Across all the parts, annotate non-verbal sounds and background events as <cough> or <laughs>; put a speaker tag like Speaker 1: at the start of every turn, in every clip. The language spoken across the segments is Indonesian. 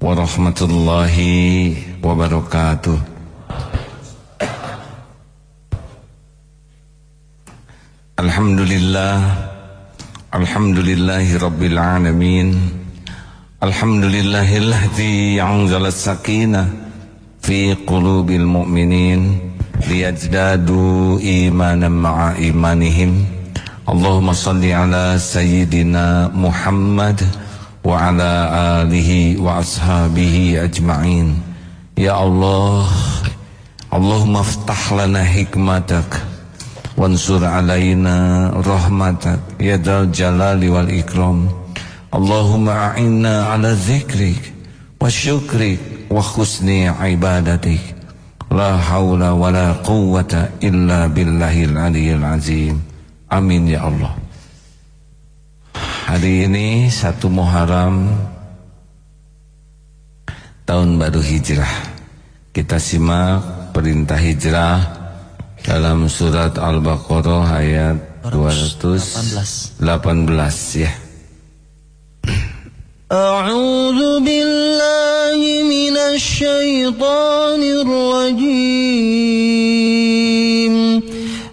Speaker 1: warahmatullahi wabarakatuh. Alhamdulillah Alhamdulillahi rabbil alamin. Alhamdulillahilladzi anzala sakinah fi qulubil mu'minin liyajdadu imanan ma'a imanihim. Allahumma salli ala sayyidina Muhammad wa ala alihi wa ashabihi ajma'in Ya Allah Allahumma ftah lana hikmatak wansur alaina rahmatak ya dal jalali wal ikram Allahumma a'inna ala zikrik wa syukrik wa khusni ibadatik la hawla wa la quwwata illa Hari ini satu Muharram tahun baru hijrah. Kita simak perintah hijrah dalam surat Al-Baqarah ayat 218 ya.
Speaker 2: A'udzu billahi minasy syaithanir rajim.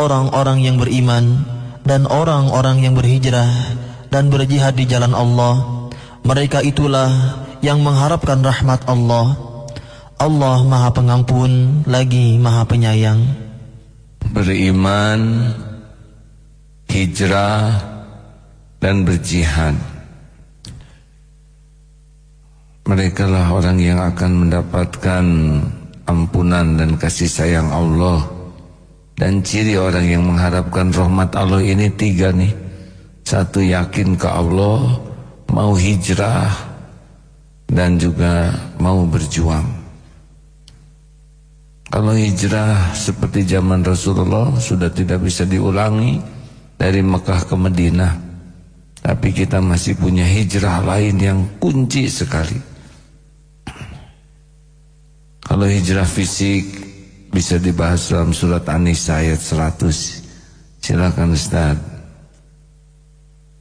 Speaker 3: Orang-orang yang beriman dan orang-orang yang berhijrah dan berjihad di jalan Allah. Mereka itulah yang mengharapkan rahmat Allah. Allah maha pengampun lagi maha penyayang.
Speaker 1: Beriman Hijrah Dan berjihad. Mereka lah orang yang akan mendapatkan Ampunan dan kasih sayang Allah Dan ciri orang yang mengharapkan rahmat Allah ini tiga nih Satu yakin ke Allah Mau hijrah Dan juga mau berjuang kalau hijrah seperti zaman Rasulullah sudah tidak bisa diulangi dari Mekah ke Madinah. Tapi kita masih punya hijrah lain yang kunci sekali. Kalau hijrah fisik bisa dibahas dalam surat An-Nisa ayat 100. Silakan Ustaz.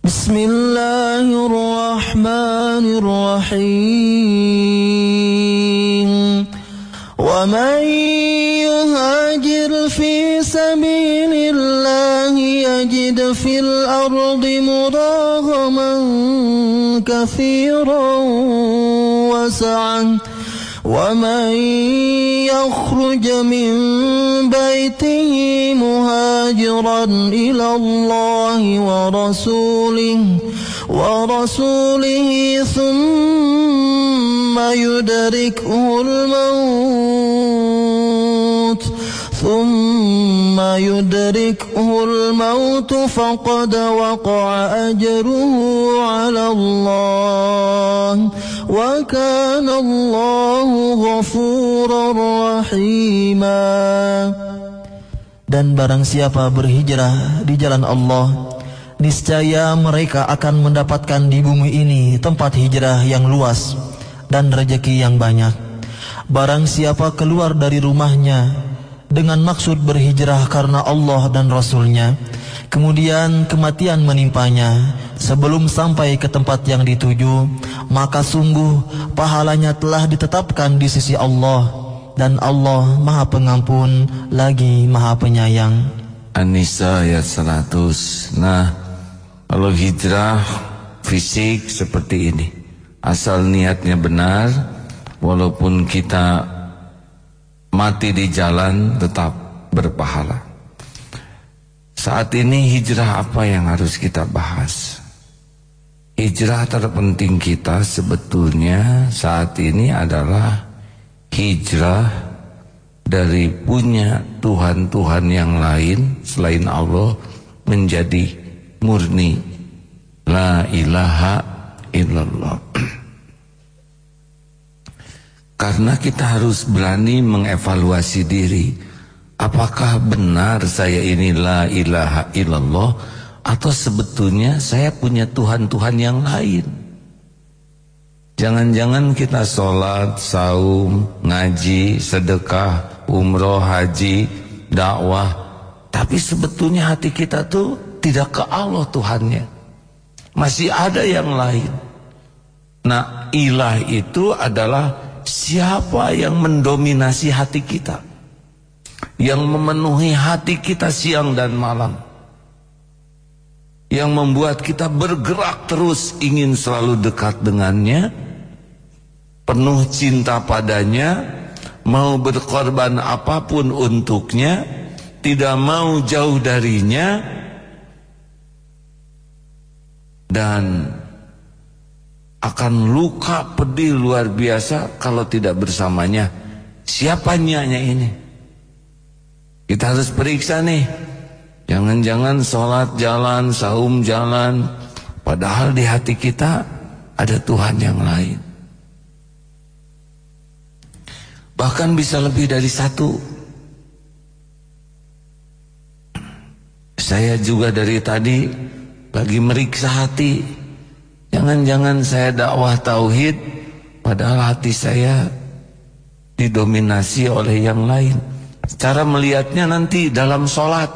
Speaker 2: Bismillahirrahmanirrahim. Wa man yuhajir fi sabilillah yajid fil ardi muraghaman katsiran wa sa'an ومن يخرج من بيته مهاجرا إلى الله ورسوله ورسوله ثم يدركه الموت ثم يدركه الموت فقد وقع أجره على الله وكان الله غفورا رحيما
Speaker 3: Dan barang siapa berhijrah di jalan Allah Niscaya mereka akan mendapatkan di bumi ini tempat hijrah yang luas dan rezeki yang banyak. Barang siapa keluar dari rumahnya dengan maksud berhijrah karena Allah dan Rasulnya, kemudian kematian menimpanya sebelum sampai ke tempat yang dituju, maka sungguh pahalanya telah ditetapkan di sisi Allah dan Allah Maha Pengampun lagi Maha Penyayang.
Speaker 1: An-Nisa ayat 100. Nah, kalau hijrah fisik seperti ini. Asal niatnya benar, walaupun kita mati di jalan tetap berpahala. Saat ini hijrah apa yang harus kita bahas? Hijrah terpenting kita sebetulnya saat ini adalah hijrah dari punya Tuhan-Tuhan yang lain selain Allah menjadi murni la ilaha illallah karena kita harus berani mengevaluasi diri apakah benar saya ini la ilaha illallah atau sebetulnya saya punya Tuhan-Tuhan yang lain jangan-jangan kita sholat, saum, ngaji, sedekah umroh, haji, dakwah. Tapi sebetulnya hati kita tuh tidak ke Allah Tuhannya. Masih ada yang lain. Nah ilah itu adalah siapa yang mendominasi hati kita. Yang memenuhi hati kita siang dan malam. Yang membuat kita bergerak terus ingin selalu dekat dengannya. Penuh cinta padanya mau berkorban apa pun untuknya, tidak mau jauh darinya, dan akan luka pedih luar biasa kalau tidak bersamanya. Siapa nyanya ini? Kita harus periksa nih. Jangan-jangan sholat jalan, saum jalan, padahal di hati kita ada Tuhan yang lain. Bahkan bisa lebih dari satu Saya juga dari tadi Lagi meriksa hati Jangan-jangan saya dakwah tauhid Padahal hati saya Didominasi oleh yang lain. Cara melihatnya nanti dalam sholat.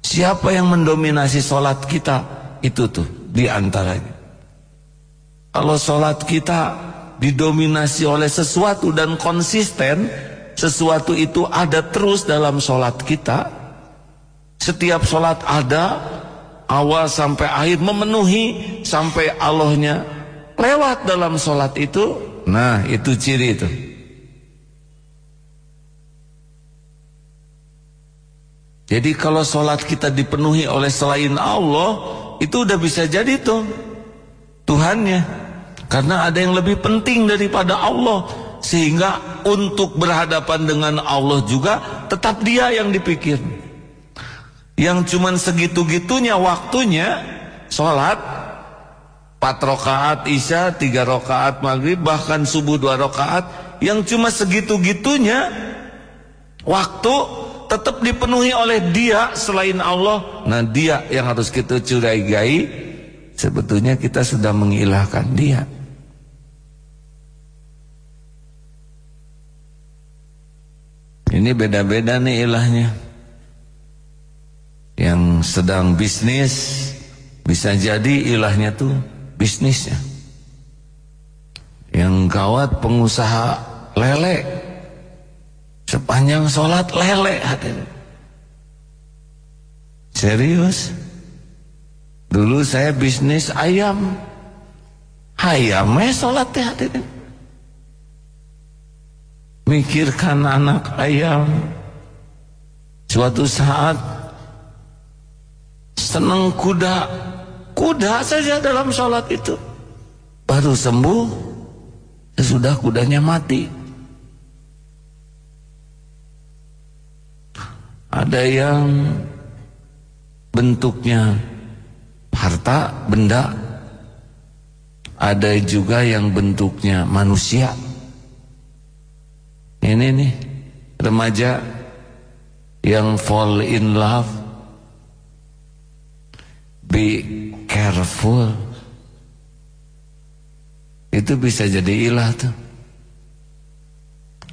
Speaker 1: Siapa yang mendominasi sholat kita? Itu tuh di antaranya Kalau sholat kita didominasi oleh sesuatu dan konsisten sesuatu itu ada terus dalam sholat kita setiap sholat ada awal sampai akhir memenuhi sampai Allahnya lewat dalam sholat itu. Nah itu ciri itu. Jadi kalau sholat kita dipenuhi oleh selain Allah itu udah bisa jadi tuh Tuhannya. Karena ada yang lebih penting daripada Allah. Sehingga untuk berhadapan dengan Allah juga Tetap dia yang dipikir Yang cuman segitu-gitunya waktunya Sholat Empat rokaat isya Tiga rokaat maghrib Bahkan subuh dua rokaat Yang cuma segitu-gitunya Waktu tetap dipenuhi oleh dia Selain Allah. Nah dia yang harus kita curigai. Sebetulnya kita sudah mengilahkan dia. Ini beda-beda nih ilahnya. Yang sedang bisnis bisa jadi ilahnya tuh bisnisnya. Yang gawat pengusaha lele sepanjang sholat lele. Serius? Dulu saya bisnis ayam. Ayamnya sholat ya hadirin mikirkan anak ayam suatu saat senang kuda. Kuda saja dalam sholat itu. Baru sembuh sesudah kudanya mati. Ada yang bentuknya harta benda. Ada juga yang bentuknya manusia. Ini nih remaja yang fall in love. Be careful. Itu bisa jadi ilah tuh.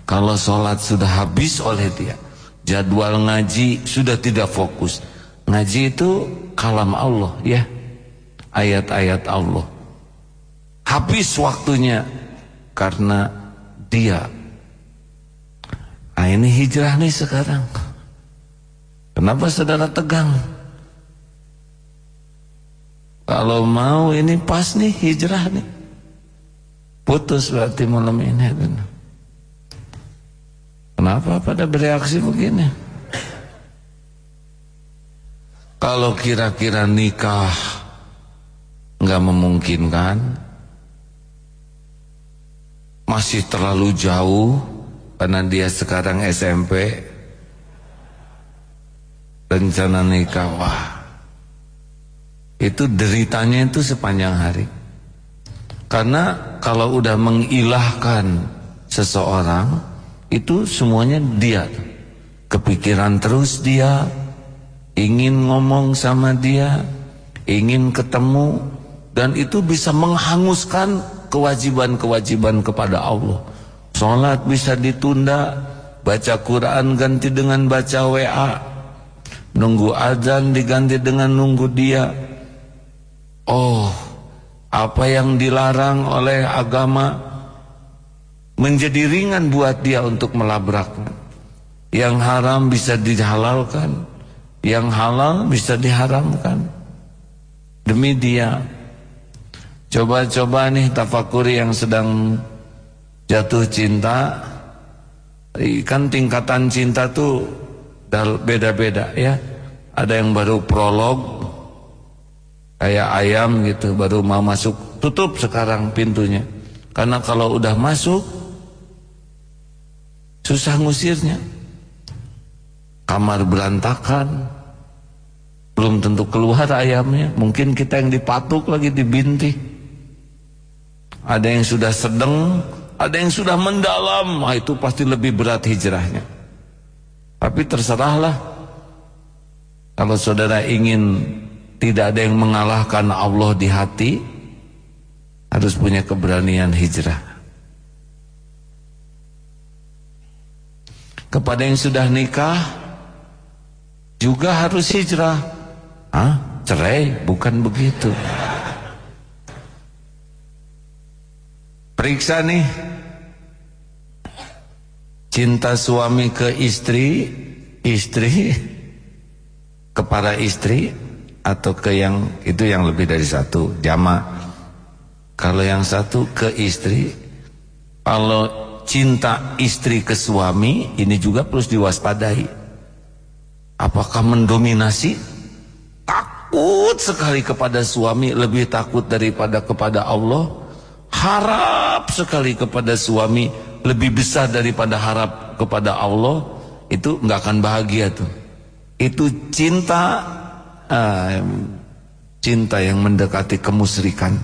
Speaker 1: Kalau sholat sudah habis oleh dia. Jadwal ngaji sudah tidak fokus. Ngaji itu kalam Allah ya. Ayat-ayat Allah. Habis waktunya. Karena dia Nah ini hijrah nih sekarang. Kenapa saudara tegang? Kalau mau ini pas nih hijrah nih. Putus berarti malam ini. Kenapa pada bereaksi begini? Kalau kira-kira nikah nggak memungkinkan, masih terlalu jauh, karena dia sekarang SMP rencana nikah wah itu deritanya itu sepanjang hari. Karena kalau udah mengilahkan seseorang itu semuanya dia. Kepikiran terus dia ingin ngomong sama dia ingin ketemu dan itu bisa menghanguskan kewajiban-kewajiban kepada Allah. Sholat bisa ditunda Baca Quran ganti dengan baca WA Nunggu azan diganti dengan nunggu dia Oh Apa yang dilarang oleh agama Menjadi ringan buat dia untuk melabraknya Yang haram bisa dihalalkan Yang halal bisa diharamkan. Demi dia. Coba-coba nih tafakuri yang sedang jatuh cinta. Kan tingkatan cinta tuh beda-beda ya. Ada yang baru prolog kayak ayam gitu baru mau masuk tutup sekarang pintunya. Karena kalau udah masuk susah ngusirnya. Kamar berantakan. Belum tentu keluar ayamnya. Mungkin kita yang dipatuk lagi dibinti ada yang sudah sedang ada yang sudah mendalam, nah itu pasti lebih berat hijrahnya. Tapi terserahlah. Kalau saudara ingin tidak ada yang mengalahkan Allah di hati, harus punya keberanian hijrah. Kepada yang sudah nikah, juga harus hijrah. Hah? Cerai? Bukan begitu. Periksa nih Cinta suami ke istri Istri Kepada istri Atau ke yang Itu yang lebih dari satu Jama. Kalau yang satu ke istri Kalau cinta istri ke suami Ini juga perlu diwaspadai. Apakah mendominasi? Takut sekali kepada suami Lebih takut daripada kepada Allah. Harap sekali kepada suami lebih besar daripada harap kepada Allah. Itu nggak akan bahagia tuh. Itu cinta uh, cinta yang mendekati kemusrikan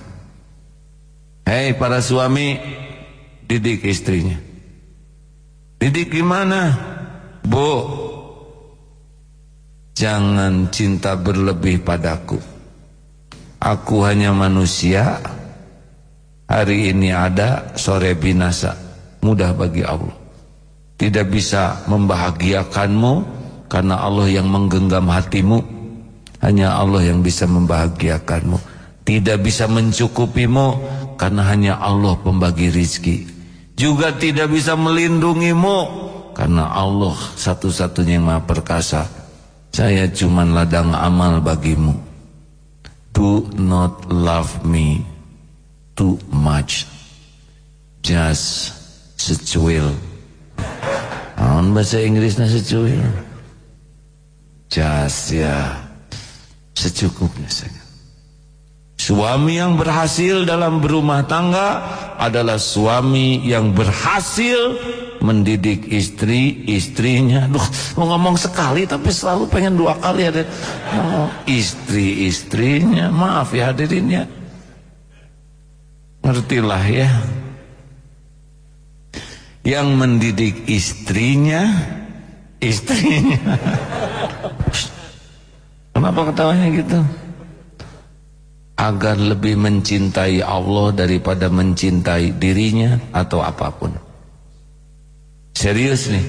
Speaker 1: hei para suami didik istrinya didik gimana bu jangan cinta berlebih padaku aku hanya manusia Hari ini ada, sore binasa. Mudah bagi Allah. Tidak bisa membahagiakanmu karena Allah yang menggenggam hatimu. Hanya Allah yang bisa membahagiakanmu. Tidak bisa mencukupimu karena hanya Allah pembagi rizki. Juga tidak bisa melindungimu karena Allah satu-satunya yang maha perkasa. Saya cuma ladang amal bagimu. Do not love me too much just secuil naon bahasa Inggrisnya secuil just ya secukupnya saja Suami yang berhasil dalam berumah tangga adalah suami yang berhasil mendidik istri, istrinya. Duh, mau ngomong sekali tapi selalu pengen dua kali ada. Oh, istri, istrinya. Maaf ya hadirinnya. Ngertilah ya Yang mendidik istrinya Istrinya <laughs> Kenapa ketawanya gitu? Agar lebih mencintai Allah Daripada mencintai dirinya Atau apa pun. Serius nih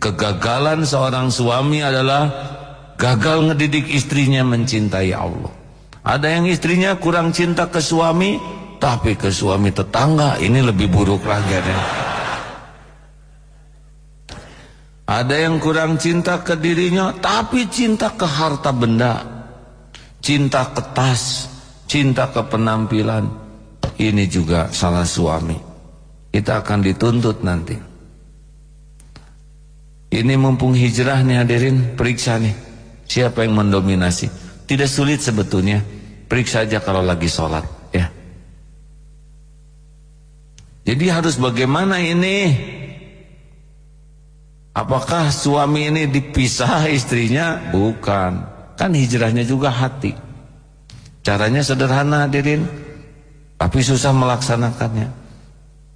Speaker 1: Kegagalan seorang suami adalah Gagal ngedidik istrinya mencintai Allah. Ada yang istrinya kurang cinta ke suami tapi ke suami tetangga ini lebih buruk lagi ada. Ada yang kurang cinta ke dirinya tapi cinta ke harta benda. Cinta ke tas, cinta ke penampilan. Ini juga salah suami. Kita akan dituntut nanti. Ini mumpung hijrah nih hadirin, periksa nih. Siapa yang mendominasi? Tidak sulit sebetulnya. Periksa aja kalau lagi sholat. Ya. Jadi harus bagaimana ini? Apakah suami ini dipisah istrinya? Bukan. Kan hijrahnya juga hati. Caranya sederhana hadirin. Tapi susah melaksanakannya.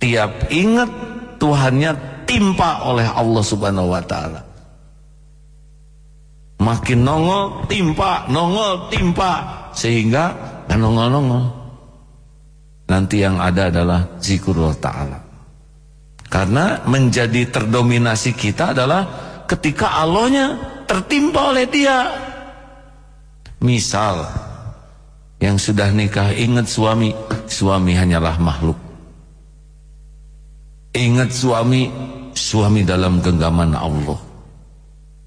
Speaker 1: Tiap ingat Tuhannya timpa oleh Allah subhanahu wa ta'ala. Makin nongol, timpa, nongol, timpa. Sehingga nongol-nongol. Nanti yang ada adalah zikrullah ta'ala. Karena menjadi terdominasi kita adalah ketika Allahnya tertimpa oleh dia. Misal, yang sudah nikah ingat suami, suami hanyalah makhluk. Ingat suami, suami dalam genggaman Allah.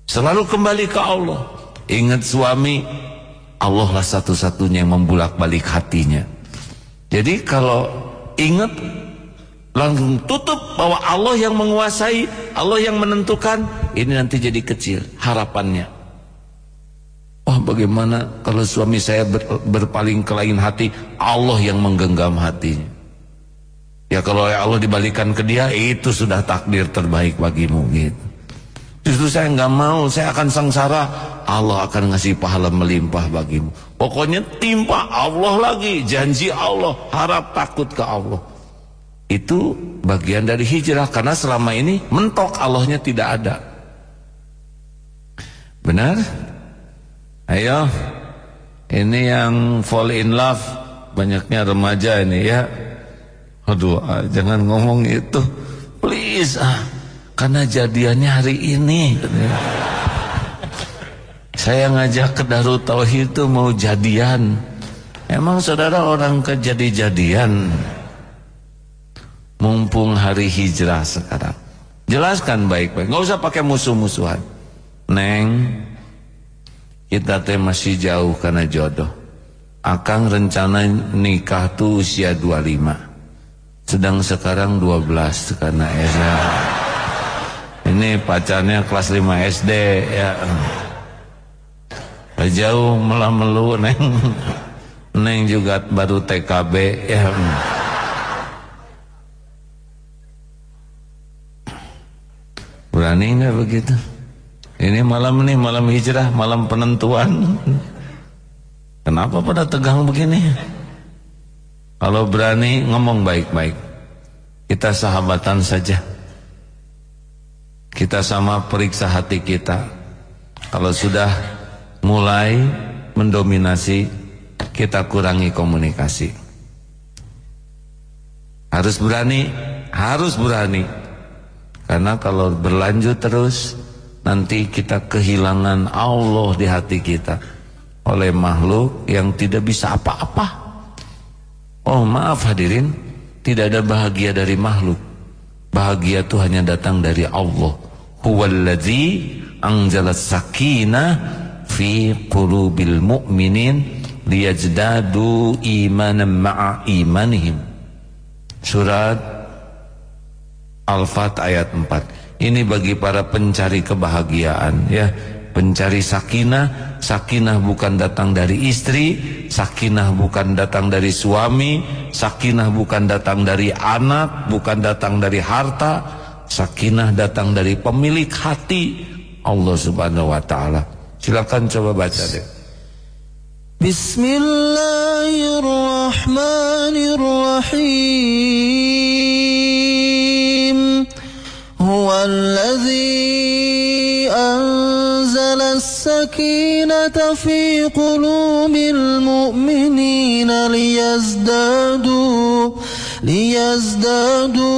Speaker 1: Selalu kembali ke Allah. Ingat suami, Allah lah satu-satunya yang membulak-balik hatinya. Jadi kalau ingat langsung tutup bahwa Allah yang menguasai, Allah yang menentukan, ini nanti jadi kecil harapannya. Oh bagaimana kalau suami saya ber, berpaling ke lain hati, Allah yang menggenggam hatinya. Ya kalau Allah dibalikan ke dia, itu sudah takdir terbaik bagimu gitu. Justru saya nggak mau, saya akan sengsara. Allah akan ngasih pahala melimpah bagimu. Pokoknya timpa Allah lagi, janji Allah, harap takut ke Allah. Itu bagian dari hijrah karena selama ini mentok Allahnya tidak ada. Benar? Ayo. Ini yang fall in love banyaknya remaja ini ya. Aduh, ah, jangan ngomong itu. Please ah. Karena jadiannya hari ini. Saya ngajak ke Darut Tauhid itu mau jadian. Emang saudara orang kejadi-jadian mumpung hari hijrah sekarang. Jelaskan baik-baik, nggak usah pakai musuh-musuhan. Neng, kita teh masih jauh karena jodoh. Akang rencana nikah tuh usia 25. Sedang sekarang 12 karena Esa. Ini pacarnya kelas 5 SD ya. Jauh melah melu neng. Neng juga baru TKB ya. Berani nggak begitu? Ini malam nih malam hijrah, malam penentuan. Kenapa pada tegang begini? Kalau berani ngomong baik-baik. Kita sahabatan saja. Kita sama periksa hati kita. Kalau sudah mulai mendominasi, kita kurangi komunikasi. Harus berani, harus berani. Karena kalau berlanjut terus nanti kita kehilangan Allah di hati kita oleh makhluk yang tidak bisa apa-apa. Oh maaf hadirin, tidak ada bahagia dari makhluk. Bahagia itu hanya datang dari Allah. Huwallazi anzala sakinah fi qulubil mu'minin liyajdadu imanan ma'a imanihim. Surat Al-Fat ayat 4 Ini bagi para pencari kebahagiaan ya. Pencari sakinah Sakinah bukan datang dari istri Sakinah bukan datang dari suami Sakinah bukan datang dari anak Bukan datang dari harta Sakinah datang dari pemilik hati Allah subhanahu wa ta'ala. Silakan coba baca deh.
Speaker 4: Bismillahirrahmanirrahim الذي أنزل السكينة في قلوب المؤمنين ليزدادوا ليزدادوا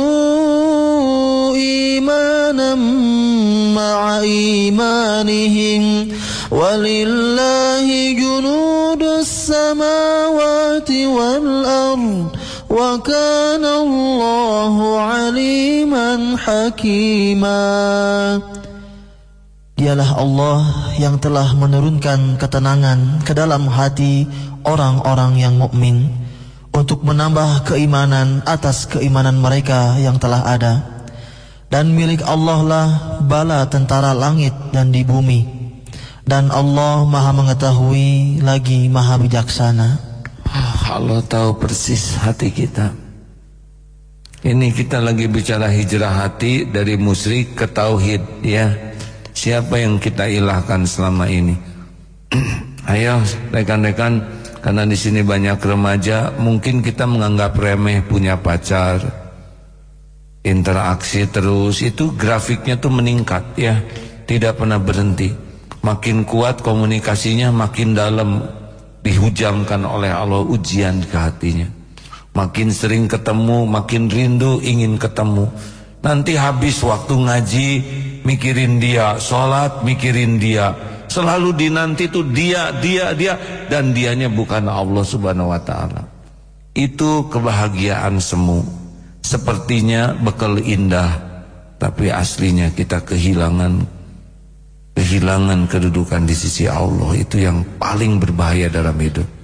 Speaker 4: إيمانا مع إيمانهم. ولله جنود السماوات والأرض وكان الله عليما حكيما
Speaker 2: Dialah Allah yang telah menurunkan ketenangan ke dalam hati orang-orang yang mukmin untuk menambah keimanan atas keimanan mereka yang telah ada. Dan milik Allah lah bala tentara langit dan di bumi. Dan Allah maha mengetahui lagi maha bijaksana.
Speaker 1: Allah tahu persis hati kita. Ini kita lagi bicara hijrah hati dari musyrik ke tauhid ya. Siapa yang kita ilahkan selama ini? <clears throat> Ayo rekan-rekan karena di sini banyak remaja, mungkin kita menganggap remeh punya pacar. Interaksi terus itu grafiknya tuh meningkat ya. Tidak pernah berhenti. Makin kuat komunikasinya, makin dalam dihujamkan oleh Allah ujian ke hatinya. Makin sering ketemu, makin rindu ingin ketemu. Nanti habis waktu ngaji, mikirin dia, sholat, mikirin dia. Selalu dinanti itu dia, dia, dia. Dan dianya bukan Allah subhanahu wa ta'ala. Itu kebahagiaan semu. Sepertinya bekal indah. Tapi aslinya kita kehilangan kehilangan kedudukan di sisi Allah. Itu yang paling berbahaya dalam hidup.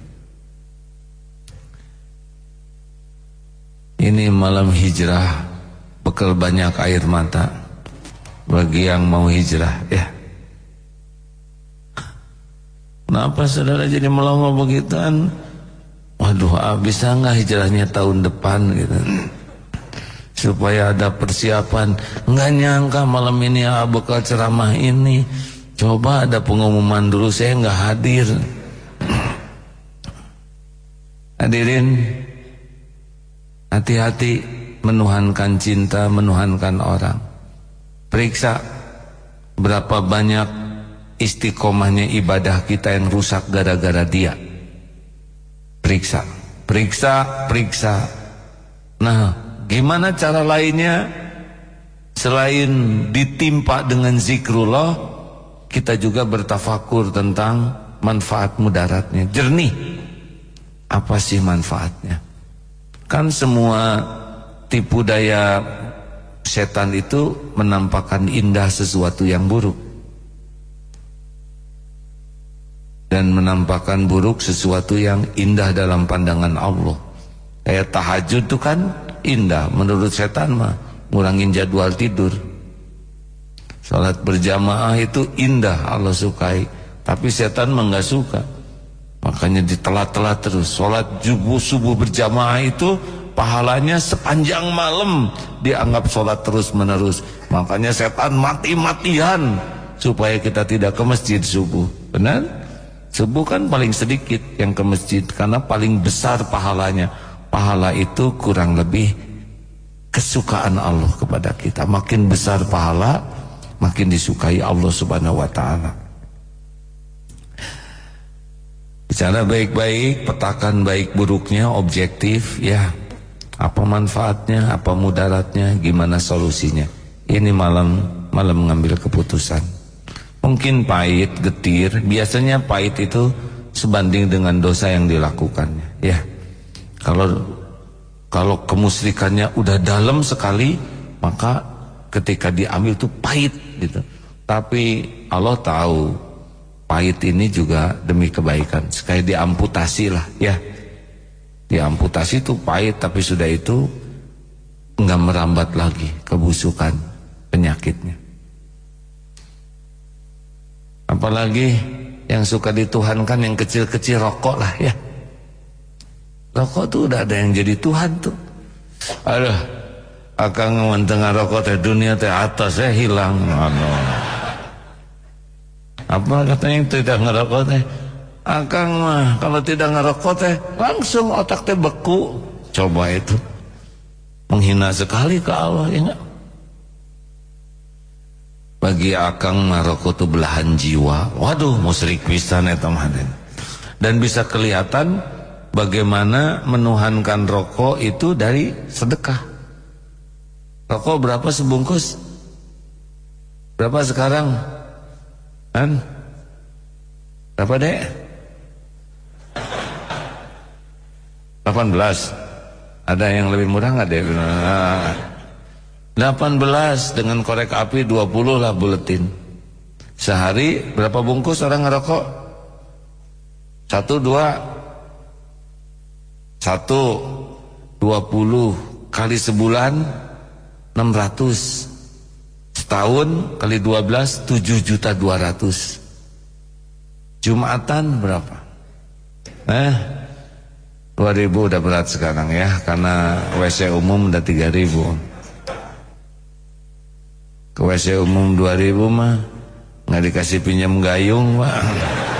Speaker 1: Ini malam hijrah Bekal banyak air mata Bagi yang mau hijrah ya Kenapa saudara jadi melongo begituan Waduh ah, bisa nggak hijrahnya tahun depan gitu Supaya ada persiapan Nggak nyangka malam ini ah, bekal ceramah ini Coba ada pengumuman dulu saya nggak hadir Hadirin Hati-hati menuhankan cinta, menuhankan orang. Periksa berapa banyak istiqomahnya ibadah kita yang rusak gara-gara dia. Periksa, periksa, periksa. Nah, gimana cara lainnya selain ditimpa dengan zikrullah, kita juga bertafakur tentang manfaat mudaratnya. Jernih. Apa sih manfaatnya? Kan semua tipu daya setan itu menampakkan indah sesuatu yang buruk. Dan menampakkan buruk sesuatu yang indah dalam pandangan Allah. Kayak tahajud itu kan indah menurut setan mah. Ngurangin jadwal tidur. Salat berjamaah itu indah Allah sukai. Tapi setan mah nggak suka. Makanya ditelat-telat terus. Sholat subuh subuh berjamaah itu pahalanya sepanjang malam dianggap sholat terus menerus. Makanya setan mati-matian supaya kita tidak ke masjid subuh. Benar? Subuh kan paling sedikit yang ke masjid karena paling besar pahalanya. Pahala itu kurang lebih kesukaan Allah kepada kita. Makin besar pahala, makin disukai Allah Subhanahu wa taala. Bicara baik-baik, petakan baik buruknya, objektif, ya. Apa manfaatnya, apa mudaratnya, gimana solusinya. Ini malam malam mengambil keputusan. Mungkin pahit, getir, biasanya pahit itu sebanding dengan dosa yang dilakukannya, ya. Kalau kalau kemusrikannya udah dalam sekali, maka ketika diambil itu pahit gitu. Tapi Allah tahu pahit ini juga demi kebaikan. Sekali diamputasi lah ya. Diamputasi itu pahit tapi sudah itu enggak merambat lagi kebusukan penyakitnya. Apalagi yang suka dituhankan yang kecil-kecil rokok lah ya rokok tuh udah ada yang jadi Tuhan tuh aduh akan mentengah rokok teh dunia teh atas saya hilang aduh apa katanya yang tidak ngerokok teh? Akang mah kalau tidak ngerokok teh langsung otak teh beku. Coba itu. Menghina sekali ke Allah ya enggak? Bagi akang mah rokok itu belahan jiwa. Waduh, musyrik pisan eta mah Dan bisa kelihatan bagaimana menuhankan rokok itu dari sedekah. Rokok berapa sebungkus? Berapa sekarang? Kan? Berapa dek? 18 Ada yang lebih murah nggak dek? Nah, 18 dengan korek api 20 lah buletin Sehari berapa bungkus orang ngerokok? Satu dua Satu Dua puluh Kali sebulan 600 Setahun kali 12 7 juta 200 Jumatan berapa? Eh 2000 udah berat sekarang ya karena WC umum udah 3000 ke WC umum 2000 mah nggak dikasih pinjam gayung pak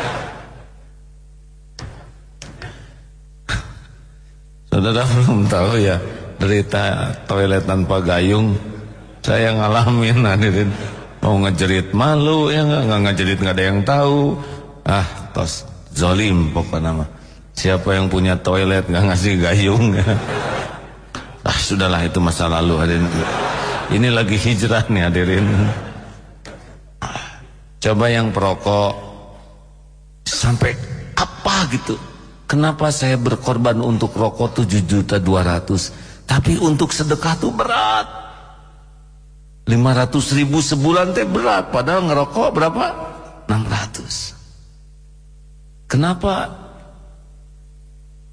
Speaker 1: saudara <laughs> belum tahu ya derita toilet tanpa gayung. Saya ngalamin <laughs> hadirin. Mau ngejerit malu ya nggak nggak ngejerit nggak ada yang tahu. Ah tos zolim pokoknya nama. Siapa yang punya toilet nggak ngasih gayung? Ya. <laughs> ah sudahlah itu masa lalu hadirin. Ini lagi hijrah nih hadirin. Coba yang perokok sampai apa gitu Kenapa saya berkorban untuk rokok 7 juta 200 Tapi untuk sedekah tuh berat? 500 ribu sebulan teh berat Padahal ngerokok berapa? 600 Kenapa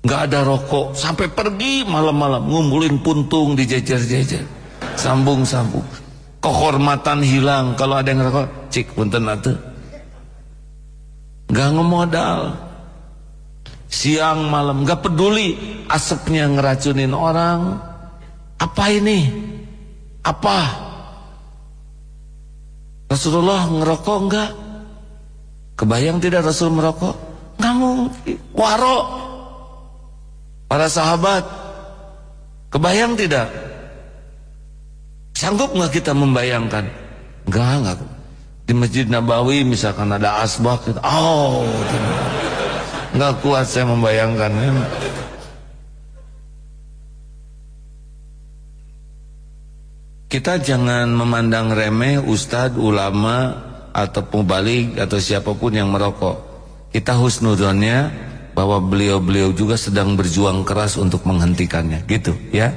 Speaker 1: Gak ada rokok? Sampai pergi malam-malam Ngumpulin puntung di jajar-jajar Sambung-sambung. Kehormatan hilang Kalau ada yang ngerokok Cik punten atuh. Gak ngemodal siang malam gak peduli asapnya ngeracunin orang. Apa ini? Apa? Rasulullah ngerokok enggak kebayang tidak Rasul merokok? Nggak mungkin waro para sahabat kebayang tidak? Sanggup nggak kita membayangkan? Enggak enggak di Masjid Nabawi misalkan ada asbak oh tidak nggak kuat saya membayangkan kita jangan memandang remeh ustadz, ulama atau pembalik atau siapa pun yang merokok. Kita husnudonnya bahwa beliau-beliau juga sedang berjuang keras untuk menghentikannya. Gitu ya.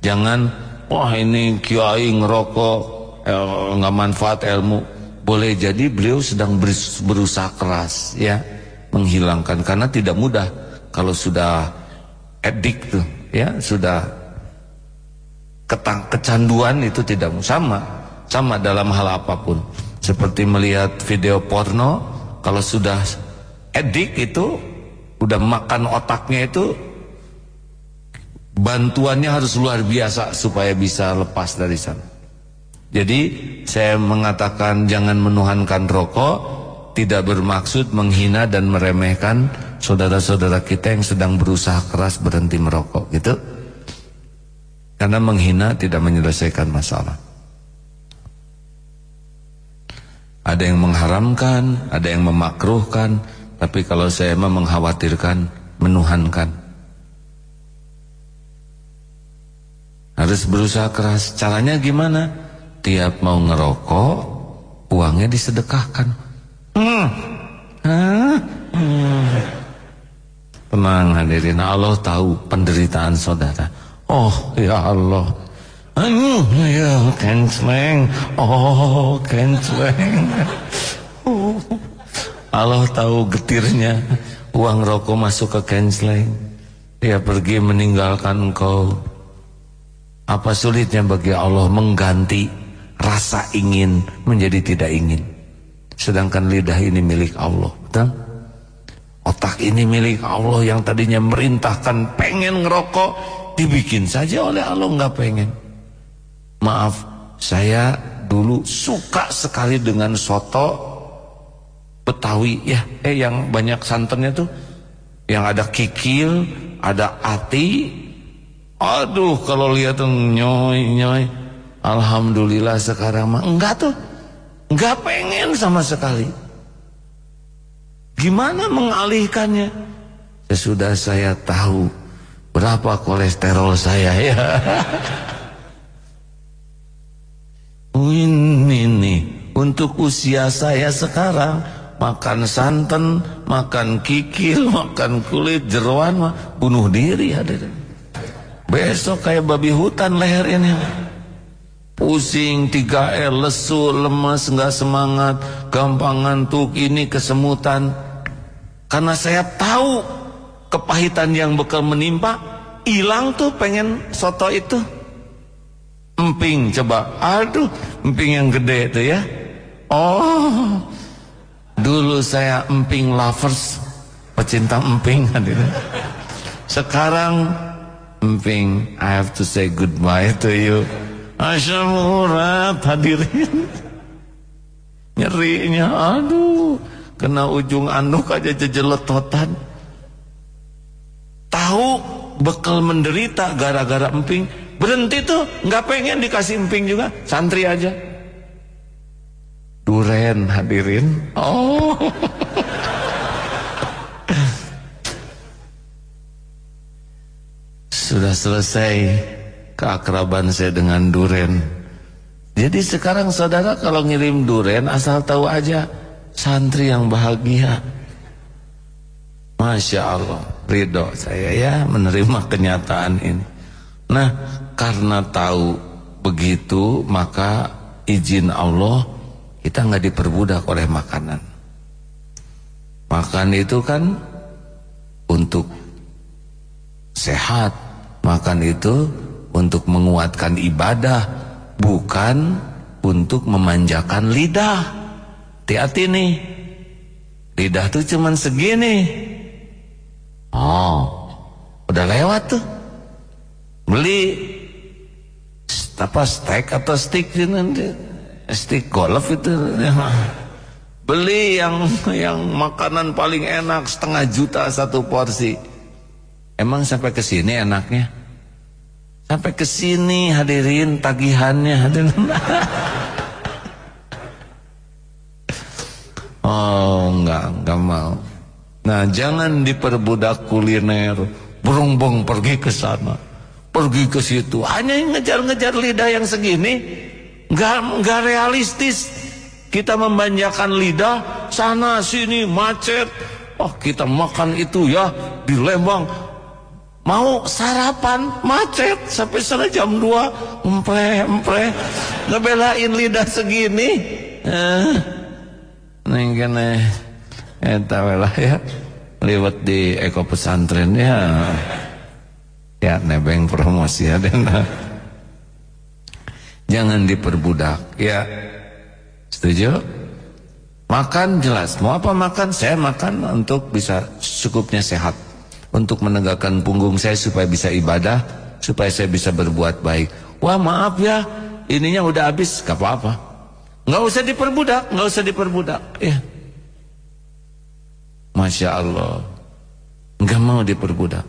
Speaker 1: Jangan wah ini kiai ngerokok eh, nggak manfaat ilmu. Boleh jadi beliau sedang berusaha keras ya menghilangkan. Karena tidak mudah kalau sudah edik tuh ya sudah ketang kecanduan itu tidak sama sama dalam hal apa pun. Seperti melihat video porno kalau sudah edik itu udah makan otaknya itu bantuannya harus luar biasa supaya bisa lepas dari sana. Jadi saya mengatakan jangan menuhankan rokok tidak bermaksud menghina dan meremehkan saudara-saudara kita yang sedang berusaha keras berhenti merokok gitu. Karena menghina tidak menyelesaikan masalah. Ada yang mengharamkan ada yang memakruhkan tapi kalau saya memang mengkhawatirkan menuhankan. Harus berusaha keras. Caranya gimana? Tiap mau ngerokok uangnya disedekahkan Hmm. Tenang hadirin, Allah tahu penderitaan saudara. Oh ya Allah. Ya kenceleng. Oh kenceleng. Oh. Allah tahu getirnya uang rokok masuk ke kenceleng. Dia pergi meninggalkan engkau. Apa sulitnya bagi Allah mengganti rasa ingin menjadi tidak ingin. Sedangkan lidah ini milik Allah Betul? Otak ini milik Allah yang tadinya merintahkan pengen ngerokok Dibikin saja oleh Allah nggak pengen. Maaf Saya dulu suka sekali dengan soto Betawi ya. Eh yang banyak santannya tuh Yang ada kikil Ada ati. Aduh kalau lihat tuh nyoy nyoy Alhamdulillah sekarang mah enggak tuh Gak pengen sama sekali. Gimana mengalihkannya? Sesudah saya tahu berapa kolesterol saya ya. Ini nih untuk usia saya sekarang makan santan, makan kikil, makan kulit jeruan bunuh diri ada. Besok kayak babi hutan leher ini pusing, 3L, lesu, lemas, nggak semangat, gampang ngantuk, ini kesemutan. Karena saya tahu kepahitan yang bakal menimpa, hilang tuh pengen soto itu. Emping coba, aduh, emping yang gede itu ya. Oh, dulu saya emping lovers, pecinta emping hadirin. Sekarang emping I have to say goodbye to you. Asam urat hadirin. Nyerinya aduh kena ujung anduk aja jejeletotan. Tahu bekal menderita gara-gara emping. Berhenti tuh nggak pengen dikasih emping juga. Santri aja. Duren hadirin. Oh. <laughs> Sudah selesai keakraban saya dengan duren. Jadi sekarang saudara kalau ngirim duren asal tahu aja santri yang bahagia. Masya Allah Ridho saya ya menerima kenyataan ini. Nah karena tahu begitu Maka izin Allah Kita nggak diperbudak oleh makanan. Makan itu kan Untuk Sehat. Makan itu Untuk menguatkan ibadah Bukan Untuk memanjakan lidah. Hati-hati nih. Lidah tuh cuman segini. Oh, udah lewat tuh. Beli apa steak atau stick stick golf itu. <laughs> Beli yang yang makanan paling enak setengah juta satu porsi. Emang sampai ke sini enaknya sampai ke sini hadirin tagihannya hadirin. <laughs> Oh enggak enggak mau. Nah jangan diperbudak kuliner. Berumbung pergi ke sana. Pergi ke situ. Hanya ngejar-ngejar lidah yang segini Gak, gak realistis. Kita membanjakan lidah Sana sini macet. Oh kita makan itu ya Di Lembang Mau sarapan macet Sampai sana jam 2 Empre, empre. Ngebelain lidah segini. Eh, Nih kene Eta lah ya. Liwat di eko pesantren ya. Ya nebeng promosi ya dan Jangan diperbudak ya. Setuju? Makan jelas. Mau apa makan? Saya makan untuk bisa cukupnya sehat Untuk menegakkan punggung saya supaya bisa ibadah Supaya saya bisa berbuat baik. Wah maaf ya Ininya udah habis Gak apa-apa. Gak usah diperbudak Gak usah diperbudak Ya. Masya Allah Enggak mau diperbudak.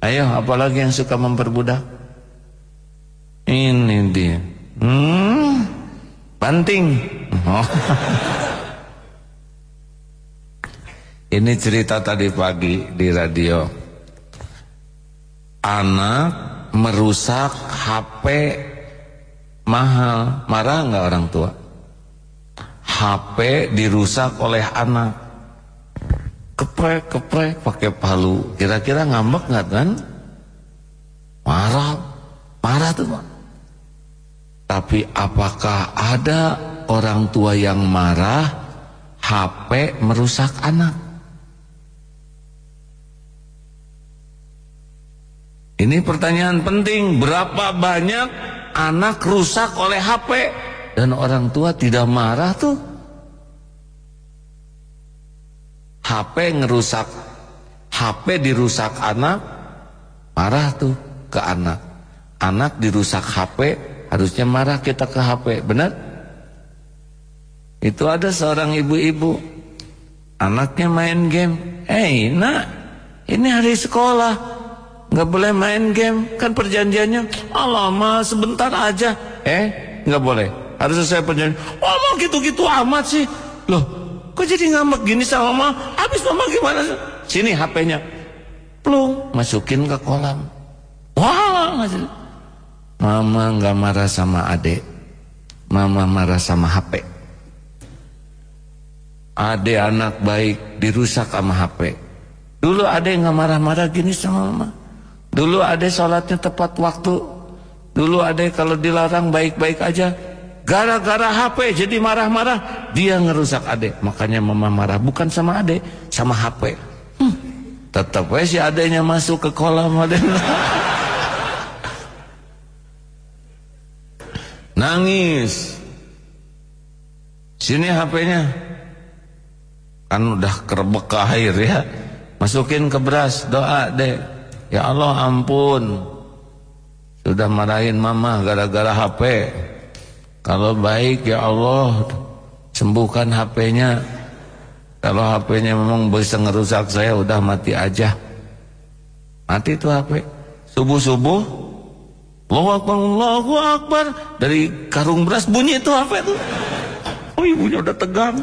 Speaker 1: Ayo apalagi yang suka memperbudak? Ini dia. Hmm, Banting. Oh. <laughs> Ini cerita tadi pagi di radio Anak merusak HP mahal. Marah enggak orang tua? HP dirusak oleh anak. Keprek keprek pakai palu. Kira-kira ngambek nggak kan marah. Marah tuh pak. Tapi apakah ada orang tua yang marah HP merusak anak ini pertanyaan penting berapa banyak anak rusak oleh HP dan orang tua tidak marah tuh. HP ngerusak HP dirusak anak marah tuh ke anak. Anak dirusak HP harusnya marah kita ke HP benar? Itu ada seorang ibu-ibu anaknya main game. Eh hey, nak ini hari sekolah nggak boleh main game kan perjanjiannya lama sebentar aja eh nggak boleh harus saya perjanjian oh mau gitu-gitu amat sih loh Kok jadi ngambek gini sama mama? Habis mama gimana? Sini HP-nya. Plung, masukin ke kolam. Wah, Mama nggak marah sama adik. Mama marah sama HP. Adik anak baik dirusak sama HP. Dulu adik nggak marah-marah gini sama mama. Dulu adik sholatnya tepat waktu. Dulu adik kalau dilarang baik-baik aja. Gara-gara HP jadi marah-marah, dia ngerusak adek. Makanya mama marah bukan sama adek, sama HP. Hmm, tetap aja si adeknya masuk ke kolam adek. Nangis. Sini HP-nya. Kan udah kerebek ke air ya. Masukin ke beras, doa dek. Ya Allah ampun. Sudah marahin mama gara-gara HP Kalau baik ya Allah Sembuhkan HP-nya Kalau HP-nya memang bisa ngerusak saya Udah mati aja. Mati tuh HP Subuh-subuh Allahu Akbar. Allahu Akbar Dari karung beras bunyi itu HP tuh. Oh ibunya udah tegang.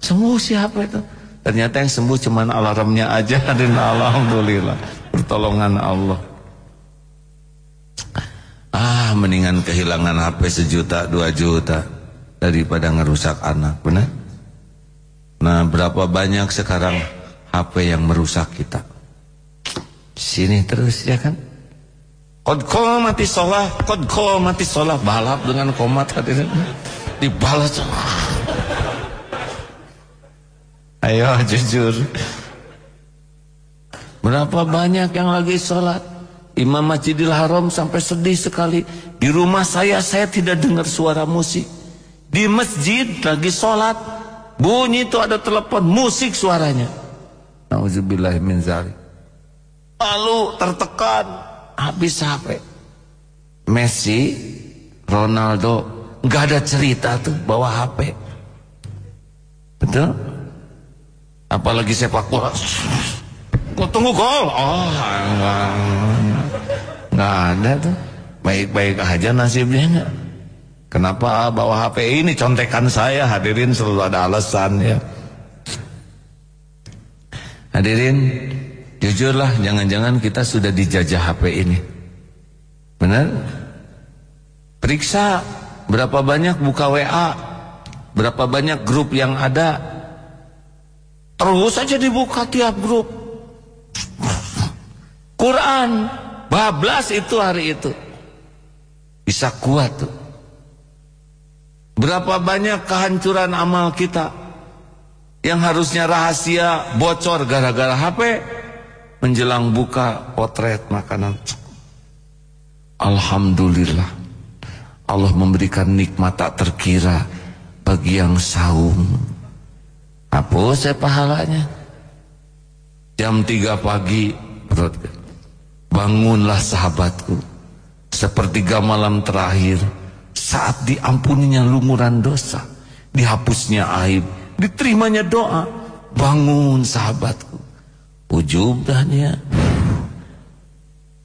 Speaker 1: Sembuh siapa itu Ternyata yang sembuh cuma alarmnya aja <laughs> dan alhamdulillah pertolongan Allah. Ah, mendingan kehilangan HP sejuta, dua juta daripada ngerusak anak, benar? Nah, berapa banyak sekarang HP yang merusak kita? Sini terus ya kan? Kod mati sholat, kod mati sholat, balap dengan komat hadirin, dibalas. Ayo <laughs> jujur. Berapa banyak yang lagi sholat? Imam Masjidil Haram sampai sedih sekali. Di rumah saya, saya tidak dengar suara musik. Di masjid lagi sholat. Bunyi itu ada telepon, musik suaranya. Nauzubillah min zalik. Lalu tertekan, habis HP. Messi, Ronaldo, nggak ada cerita tuh bawa HP. Betul? Apalagi sepak bola. Kok tunggu gol? Oh enggak ada tuh. Baik-baik aja nasibnya. Enggak kenapa bawa HP ini? Contekan saya hadirin selalu ada alasan ya. Hadirin jujurlah jangan-jangan kita sudah dijajah HP ini. Benar? Periksa berapa banyak buka WA berapa banyak grup yang ada Terus saja dibuka tiap grup. Quran bablas itu hari itu. Bisa kuat tuh. Berapa banyak kehancuran amal kita yang harusnya rahasia bocor gara-gara HP menjelang buka potret makanan. Alhamdulillah Allah memberikan nikmat tak terkira bagi yang saum Hapus saya pahalanya. Jam 3 pagi Bangunlah sahabatku. Sepertiga malam terakhir Saat diampuninya lumuran dosa Dihapusnya aib Diterimanya doa Bangun sahabatku. Ujub dia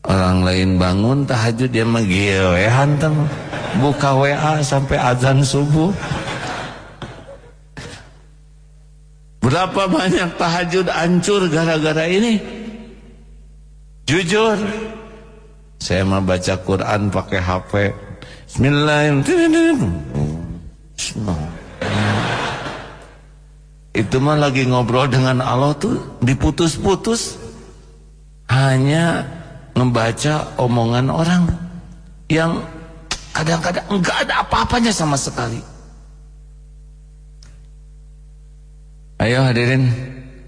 Speaker 1: Orang lain bangun tahajud dia magilehan Buka WA sampai azan subuh Berapa banyak tahajud hancur gara-gara ini? Jujur. Saya mau baca Quran pakai HP. Bismillahirrahmanirrahim. Itu mah lagi ngobrol dengan Allah tuh diputus-putus. Hanya membaca omongan orang yang kadang-kadang enggak ada apa-apanya sama sekali. Ayo hadirin,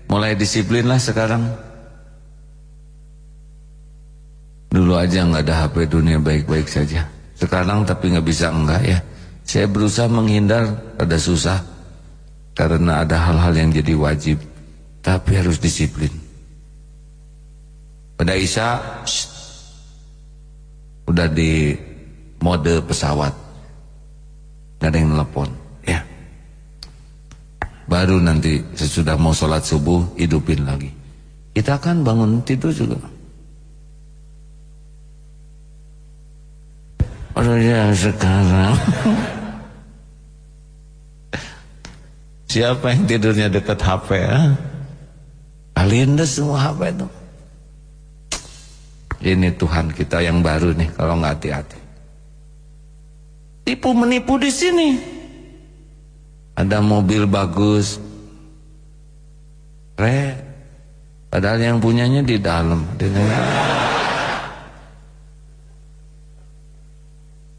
Speaker 1: mulai disiplinlah sekarang. Dulu aja nggak ada HP dunia baik-baik saja. Sekarang tapi nggak bisa enggak ya. Saya berusaha menghindar pada susah karena ada hal-hal yang jadi wajib, tapi harus disiplin. Pada shh, udah di mode pesawat, gak ada yang telepon. Baru nanti sesudah mau sholat subuh hidupin lagi. Kita kan bangun tidur juga. Orang yang sekarang <laughs> Siapa yang tidurnya dekat HP ya? Alinda semua HP itu Ini Tuhan kita yang baru nih Kalau nggak hati-hati Tipu menipu di sini ada mobil bagus. Re padahal yang punyanya di dalam.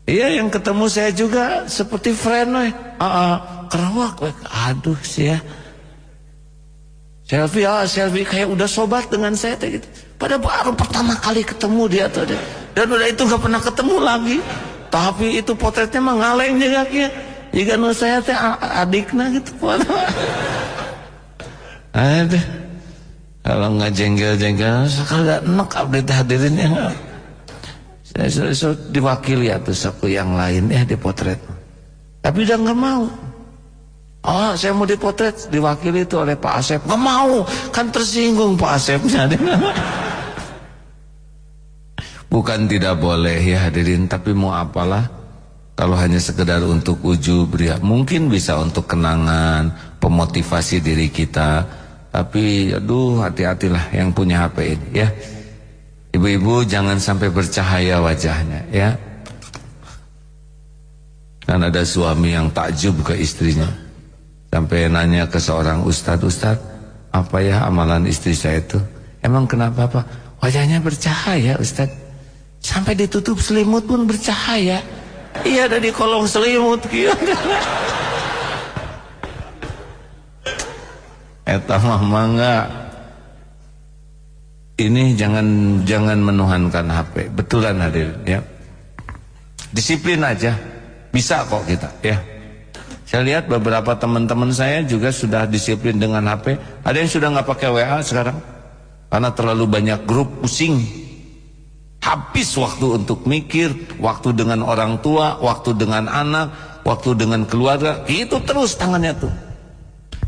Speaker 1: Iya yang ketemu saya juga seperti friend. Uh, uh, kerawak we. aduh sih ya. Selfie ah selfie kayak udah sobat dengan saya gitu. Pada baru pertama kali ketemu dia tuh dan udah itu gak pernah ketemu lagi. Tapi itu potretnya mah ngaleng juga kia jika nu saya teh adikna gitu <laughs> Aduh. Kalau nggak jengkel-jengkel, sekali enak update hadirin ya. Saya sudah diwakili atau suku yang lain ya dipotret. Tapi udah nggak mau. Oh, saya mau dipotret diwakili itu oleh Pak Asep. Nggak mau, kan tersinggung Pak Asepnya. <laughs> Bukan tidak boleh ya hadirin, tapi mau apalah kalau hanya sekedar untuk ujub ya. Mungkin bisa untuk kenangan, pemotivasi diri kita. Tapi aduh hati-hatilah yang punya HP ini ya. Ibu-ibu jangan sampai bercahaya wajahnya ya. Kan ada suami yang takjub ke istrinya. Sampai nanya ke seorang ustadz, ustadz, apa ya amalan istri saya itu? Emang kenapa Pak? Wajahnya bercahaya ustadz. Sampai ditutup selimut pun bercahaya. Iya ada di kolong selimut gitu. Eta mah mangga. Ini jangan jangan menuhankan HP. Betulan hadir ya. Disiplin aja. Bisa kok kita ya. Saya lihat beberapa teman-teman saya juga sudah disiplin dengan HP. Ada yang sudah nggak pakai WA sekarang. Karena terlalu banyak grup pusing. Habis waktu untuk mikir, waktu dengan orang tua, waktu dengan anak, waktu dengan keluarga. Itu terus tangannya tuh.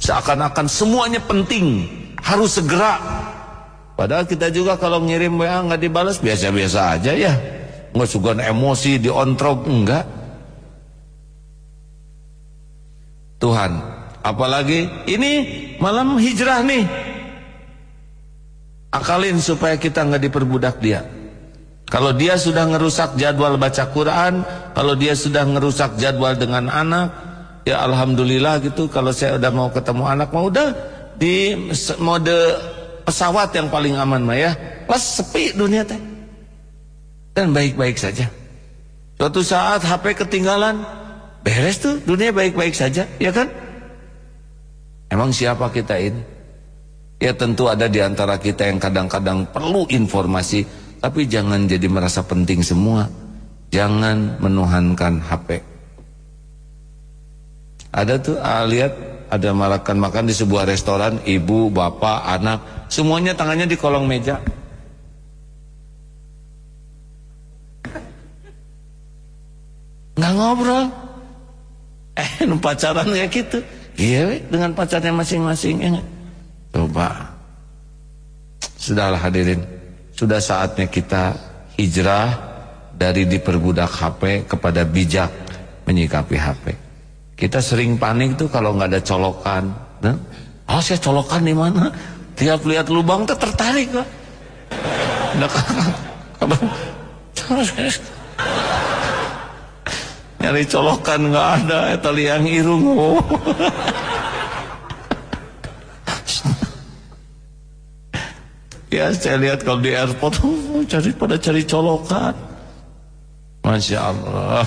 Speaker 1: Seakan-akan semuanya penting, harus segera. Padahal kita juga kalau ngirim WA nggak dibalas biasa-biasa aja ya. Nggak suka emosi, diontrok, enggak. Tuhan, apalagi ini malam hijrah nih. Akalin supaya kita nggak diperbudak dia. Kalau dia sudah ngerusak jadwal baca Quran, kalau dia sudah ngerusak jadwal dengan anak, ya alhamdulillah gitu kalau saya udah mau ketemu anak mau udah di mode pesawat yang paling aman mah ya. Pas sepi dunia teh. Dan baik-baik saja. Suatu saat HP ketinggalan beres tuh dunia baik-baik saja ya kan? Emang siapa kita ini? Ya tentu ada di antara kita yang kadang-kadang perlu informasi tapi jangan jadi merasa penting semua jangan menuhankan HP ada tuh ah, lihat ada makan-makan di sebuah restoran, ibu, bapak, anak, semuanya tangannya di kolong meja. Nggak ngobrol. Eh, <laughs> pacaran kayak gitu. Iya, dengan pacarnya masing-masing. Ya Coba. Sudahlah hadirin. Sudah saatnya kita hijrah dari diperbudak HP kepada bijak menyikapi HP. Kita sering panik tuh kalau nggak ada colokan. Nah, oh saya colokan di mana? Tiap lihat lubang tuh tertarik kok. <laughs> Nyari colokan nggak ada, eta liang irung. Oh. <laughs> ya saya lihat kalau di airport oh, cari pada cari colokan. Masya Allah.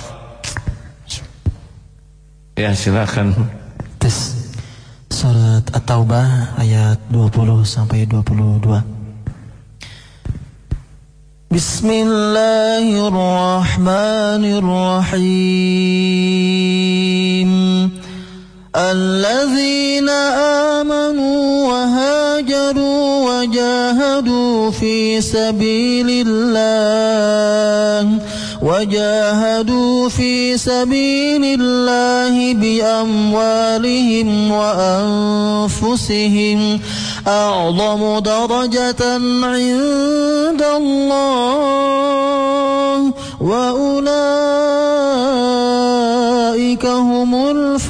Speaker 1: Ya silakan.
Speaker 2: Tes surat At-Taubah ayat 20 sampai 22. Bismillahirrahmanirrahim. الذين آمنوا وهاجروا وجاهدوا في سبيل الله وجاهدوا في سبيل الله بأموالهم وأنفسهم. أعظم درجة عند الله وأولئك هم الفائزون.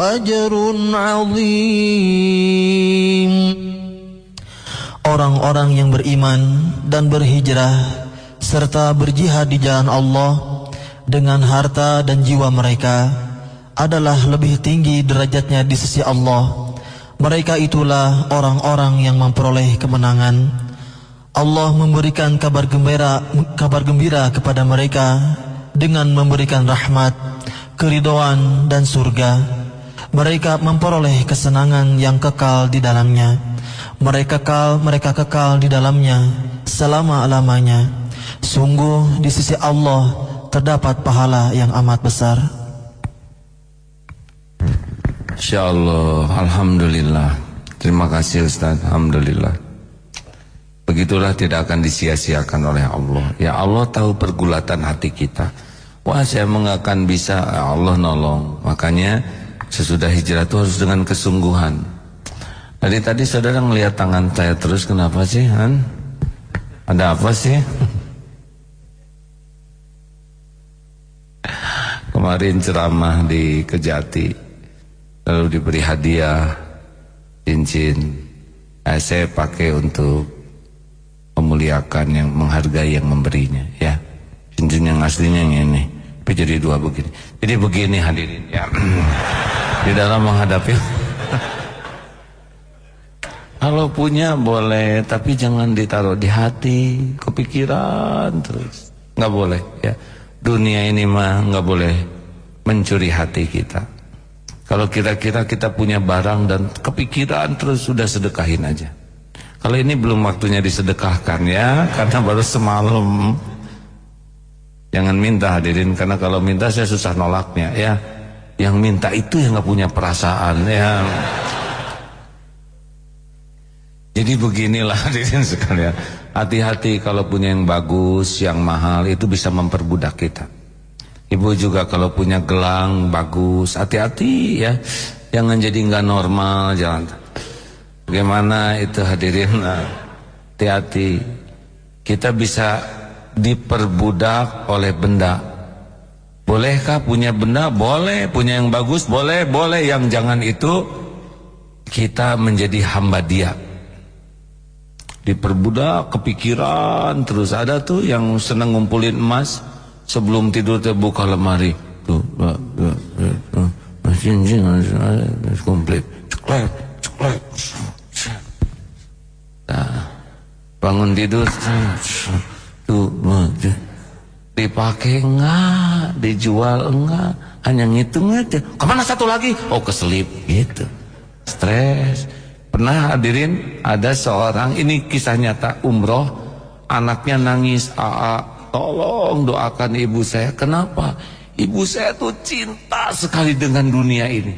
Speaker 2: أجر عظيم Orang-orang yang beriman dan berhijrah serta berjihad di jalan Allah dengan harta dan jiwa mereka adalah lebih tinggi derajatnya di sisi Allah. Mereka itulah orang-orang yang memperoleh kemenangan. Allah memberikan kabar gembira kabar gembira kepada mereka dengan memberikan rahmat, keridoan dan surga. Mereka memperoleh kesenangan yang kekal di dalamnya. Mereka kekal, mereka kekal di dalamnya selama-lamanya. Sungguh di sisi Allah terdapat pahala yang amat besar.
Speaker 1: Insyaallah, Alhamdulillah. Terima kasih Ustaz, Alhamdulillah. Begitulah tidak akan disia-siakan oleh Allah. Ya Allah tahu pergulatan hati kita. Wah saya mengakan bisa, ya Allah nolong. Makanya sesudah hijrah itu harus dengan kesungguhan. Tadi tadi saudara ngelihat tangan saya terus kenapa sih Han? Ada apa sih? <laughs> Kemarin ceramah di Kejati Lalu diberi hadiah Cincin eh, Saya pakai untuk Memuliakan yang menghargai yang memberinya Ya Cincin yang aslinya yang ini Tapi jadi dua begini Jadi begini hadirin ya <clears throat> Di dalam menghadapi Kalau punya boleh Tapi jangan ditaruh di hati Kepikiran terus Nggak boleh ya dunia ini mah nggak boleh mencuri hati kita. Kalau kira-kira kita punya barang dan kepikiran terus sudah sedekahin aja. Kalau ini belum waktunya disedekahkan ya, karena baru semalam. Jangan minta hadirin karena kalau minta saya susah nolaknya ya. Yang minta itu yang nggak punya perasaan ya. Jadi beginilah <laughs> hadirin sekalian. Hati-hati kalau punya yang bagus, yang mahal itu bisa memperbudak kita. Ibu juga kalau punya gelang bagus, hati-hati ya. Jangan jadi nggak normal, jangan. Bagaimana itu hadirin? Nah, hati-hati. Kita bisa diperbudak oleh benda. Bolehkah punya benda? Boleh. Punya yang bagus? Boleh. Boleh. Yang jangan itu kita menjadi hamba dia diperbudak kepikiran terus ada tuh yang senang ngumpulin emas sebelum tidur terbuka lemari tuh komplit coklat coklat nah, bangun tidur tuh dipakai enggak? Dijual enggak? Hanya ngitung aja. Ke mana satu lagi? Oh keselip. Gitu. Stres. Pernah hadirin ada seorang ini kisah nyata umroh. Anaknya nangis aa tolong doakan ibu saya. Kenapa? Ibu saya tuh cinta sekali dengan dunia ini.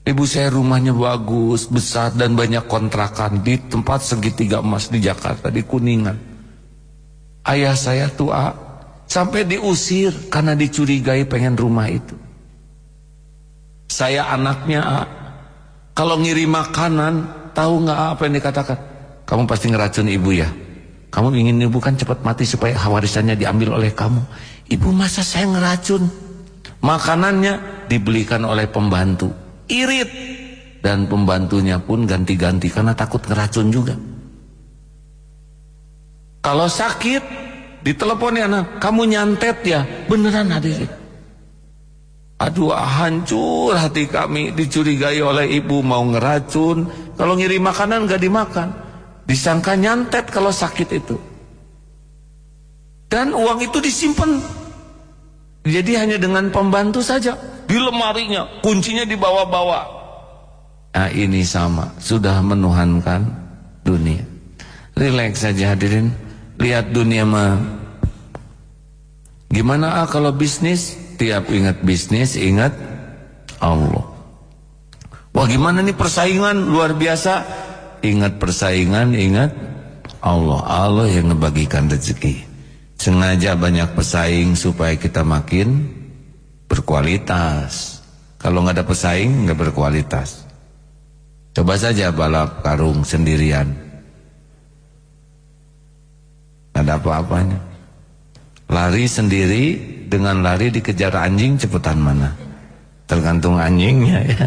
Speaker 1: Ibu saya rumahnya bagus besar dan banyak kontrakan di tempat segitiga emas di Jakarta di Kuningan. Ayah saya tuh sampai diusir karena dicurigai pengen rumah itu saya anaknya a kalau ngirim makanan, tahu nggak apa yang dikatakan? Kamu pasti ngeracun ibu ya. Kamu ingin ibu kan cepat mati supaya warisannya diambil oleh kamu. Ibu masa saya ngeracun? Makanannya dibelikan oleh pembantu. Irit. Dan pembantunya pun ganti-ganti karena takut ngeracun juga. Kalau sakit, ditelepon ya anak, kamu nyantet ya. Beneran hadirin. Aduh hancur hati kami dicurigai oleh ibu mau ngeracun. Kalau ngirim makanan gak dimakan. Disangka nyantet kalau sakit itu. Dan uang itu disimpan. Jadi hanya dengan pembantu saja. Di lemarinya, kuncinya dibawa-bawa. Nah ini sama, sudah menuhankan dunia. Relax saja hadirin. Lihat dunia mah. Gimana ah kalau bisnis? Tiap ingat bisnis ingat Allah. Wah gimana nih persaingan luar biasa? Ingat persaingan, ingat Allah. Allah yang ngebagikan rezeki. Sengaja banyak pesaing supaya kita makin berkualitas. Kalau nggak ada pesaing nggak berkualitas. Coba saja balap karung sendirian. Ada apa-apanya. Lari sendiri dengan lari dikejar anjing cepetan mana? Tergantung anjingnya ya.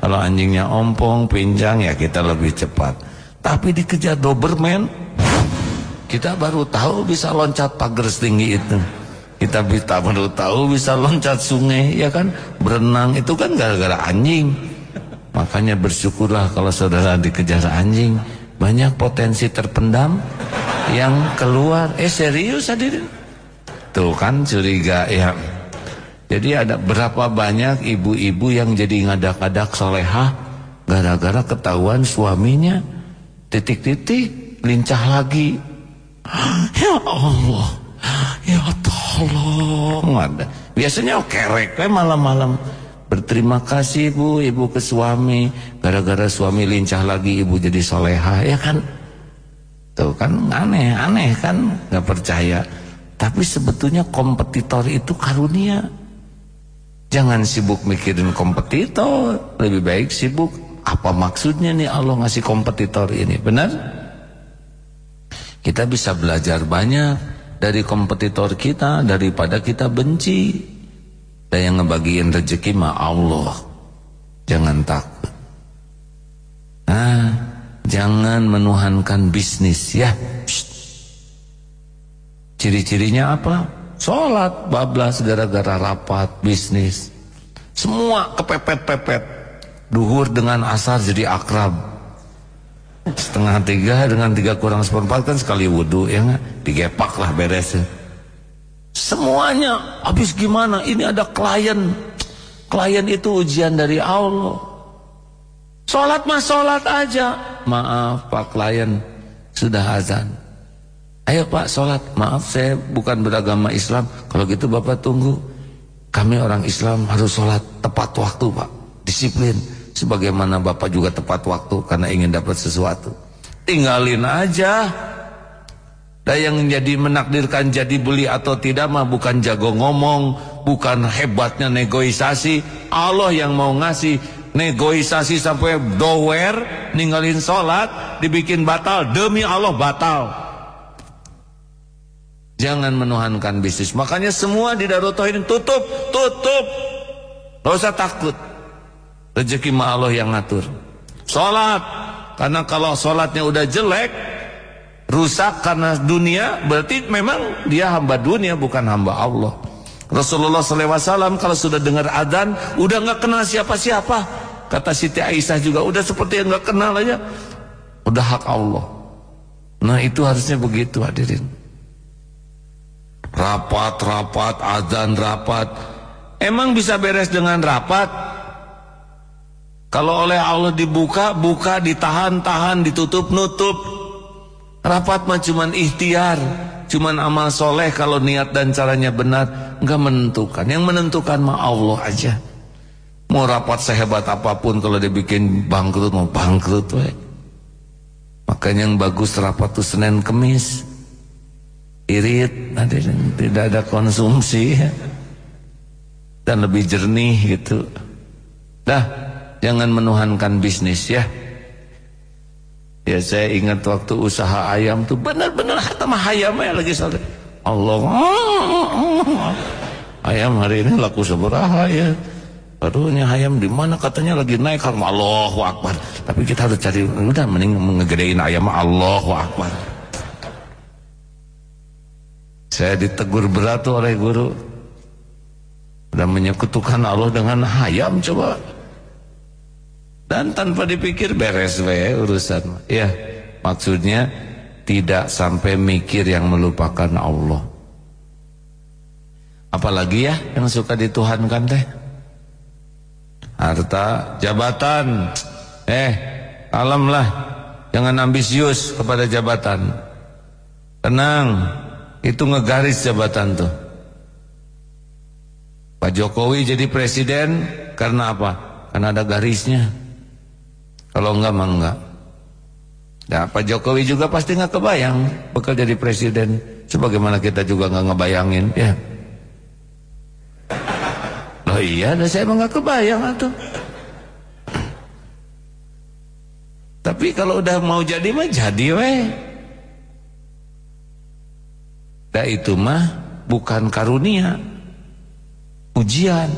Speaker 1: Kalau anjingnya ompong pincang ya kita lebih cepat. Tapi dikejar Doberman kita baru tahu bisa loncat pagar setinggi itu. Kita bisa baru tahu bisa loncat sungai ya kan? Berenang itu kan gara-gara anjing. Makanya bersyukurlah kalau saudara dikejar anjing. Banyak potensi terpendam yang keluar eh serius hadirin tuh kan curiga ya jadi ada berapa banyak ibu-ibu yang jadi ngadak-ngadak solehah gara-gara ketahuan suaminya titik-titik lincah lagi ya Allah Ya tolong ada. Biasanya kerek oh, malam-malam. Berterima kasih bu, ibu ke suami. Gara-gara suami lincah lagi, ibu jadi soleha, ya kan? Tuh kan aneh, aneh kan? Gak percaya. Tapi sebetulnya kompetitor itu karunia. Jangan sibuk mikirin kompetitor. Lebih baik sibuk apa maksudnya nih Allah ngasih kompetitor ini. Benar? Kita bisa belajar banyak dari kompetitor kita daripada kita benci. Dan yang ngebagiin rezeki mah Allah. Jangan takut. Nah, jangan menuhankan bisnis ya. Ciri-cirinya apa? Sholat bablas gara-gara rapat bisnis. Semua kepepet-pepet. Duhur dengan asar jadi akrab setengah tiga dengan tiga kurang seperempat kan sekali wudhu ya nggak digepak lah beres semuanya habis gimana ini ada klien klien itu ujian dari Allah sholat mah sholat aja. Maaf pak klien. Sudah azan. Ayo pak sholat. Maaf saya bukan beragama Islam. Kalau gitu bapak tunggu. Kami orang Islam harus sholat tepat waktu pak. Disiplin. Sebagaimana Bapak juga tepat waktu karena ingin dapat sesuatu. Tinggalin aja. Dan yang jadi menakdirkan jadi beli atau tidak mah bukan jago ngomong, bukan hebatnya negosiasi. Allah yang mau ngasih negosiasi sampai dower, ninggalin sholat, dibikin batal. Demi Allah batal. Jangan menuhankan bisnis. Makanya semua di Daruto ini tutup, tutup. Gak usah takut. Rezeki mah Allah yang ngatur. Salat, karena kalau salatnya udah jelek, rusak karena dunia, berarti memang dia hamba dunia bukan hamba Allah. Rasulullah SAW kalau sudah dengar adzan udah nggak kenal siapa-siapa. Kata Siti Aisyah juga udah seperti yang nggak kenal aja. Udah hak Allah. Nah itu harusnya begitu hadirin. Rapat, rapat, adzan, rapat. Emang bisa beres dengan rapat? Kalau oleh Allah dibuka, buka, ditahan, tahan, ditutup, nutup. Rapat mah cuman ikhtiar, cuman amal soleh kalau niat dan caranya benar, enggak menentukan. Yang menentukan mah Allah aja. Mau rapat sehebat apa pun kalau dibikin bangkrut mau bangkrut we. Makanya yang bagus rapat tuh Senin Kemis. Irit, nanti tidak ada konsumsi dan lebih jernih gitu. Dah Jangan menuhankan bisnis ya. Ya saya ingat waktu usaha ayam tuh benar-benar kata mah ayam ya lagi sore. Allah. Ayam hari ini laku seberapa ya? Barunya ayam di mana katanya lagi naik karena Allahu Akbar. Tapi kita harus cari udah mending ngegedein ayam Allahu Akbar. Saya ditegur berat oleh guru. Dan menyekutukan Allah dengan ayam coba. Dan tanpa dipikir beres we urusan. Ya, maksudnya tidak sampai mikir yang melupakan Allah. Apalagi ya yang suka dituhankan teh. Harta, jabatan. Eh, alamlah. Jangan ambisius kepada jabatan. Tenang. Itu ngegaris jabatan tuh. Pak Jokowi jadi presiden karena apa? Karena ada garisnya. Kalau enggak mah enggak. Nah, Pak Jokowi juga pasti enggak kebayang bakal jadi presiden. Sebagaimana kita juga enggak ngebayangin, ya. Oh iya, dan saya emang enggak kebayang atuh. Tapi kalau udah mau jadi mah jadi weh. Nah itu mah bukan karunia. Ujian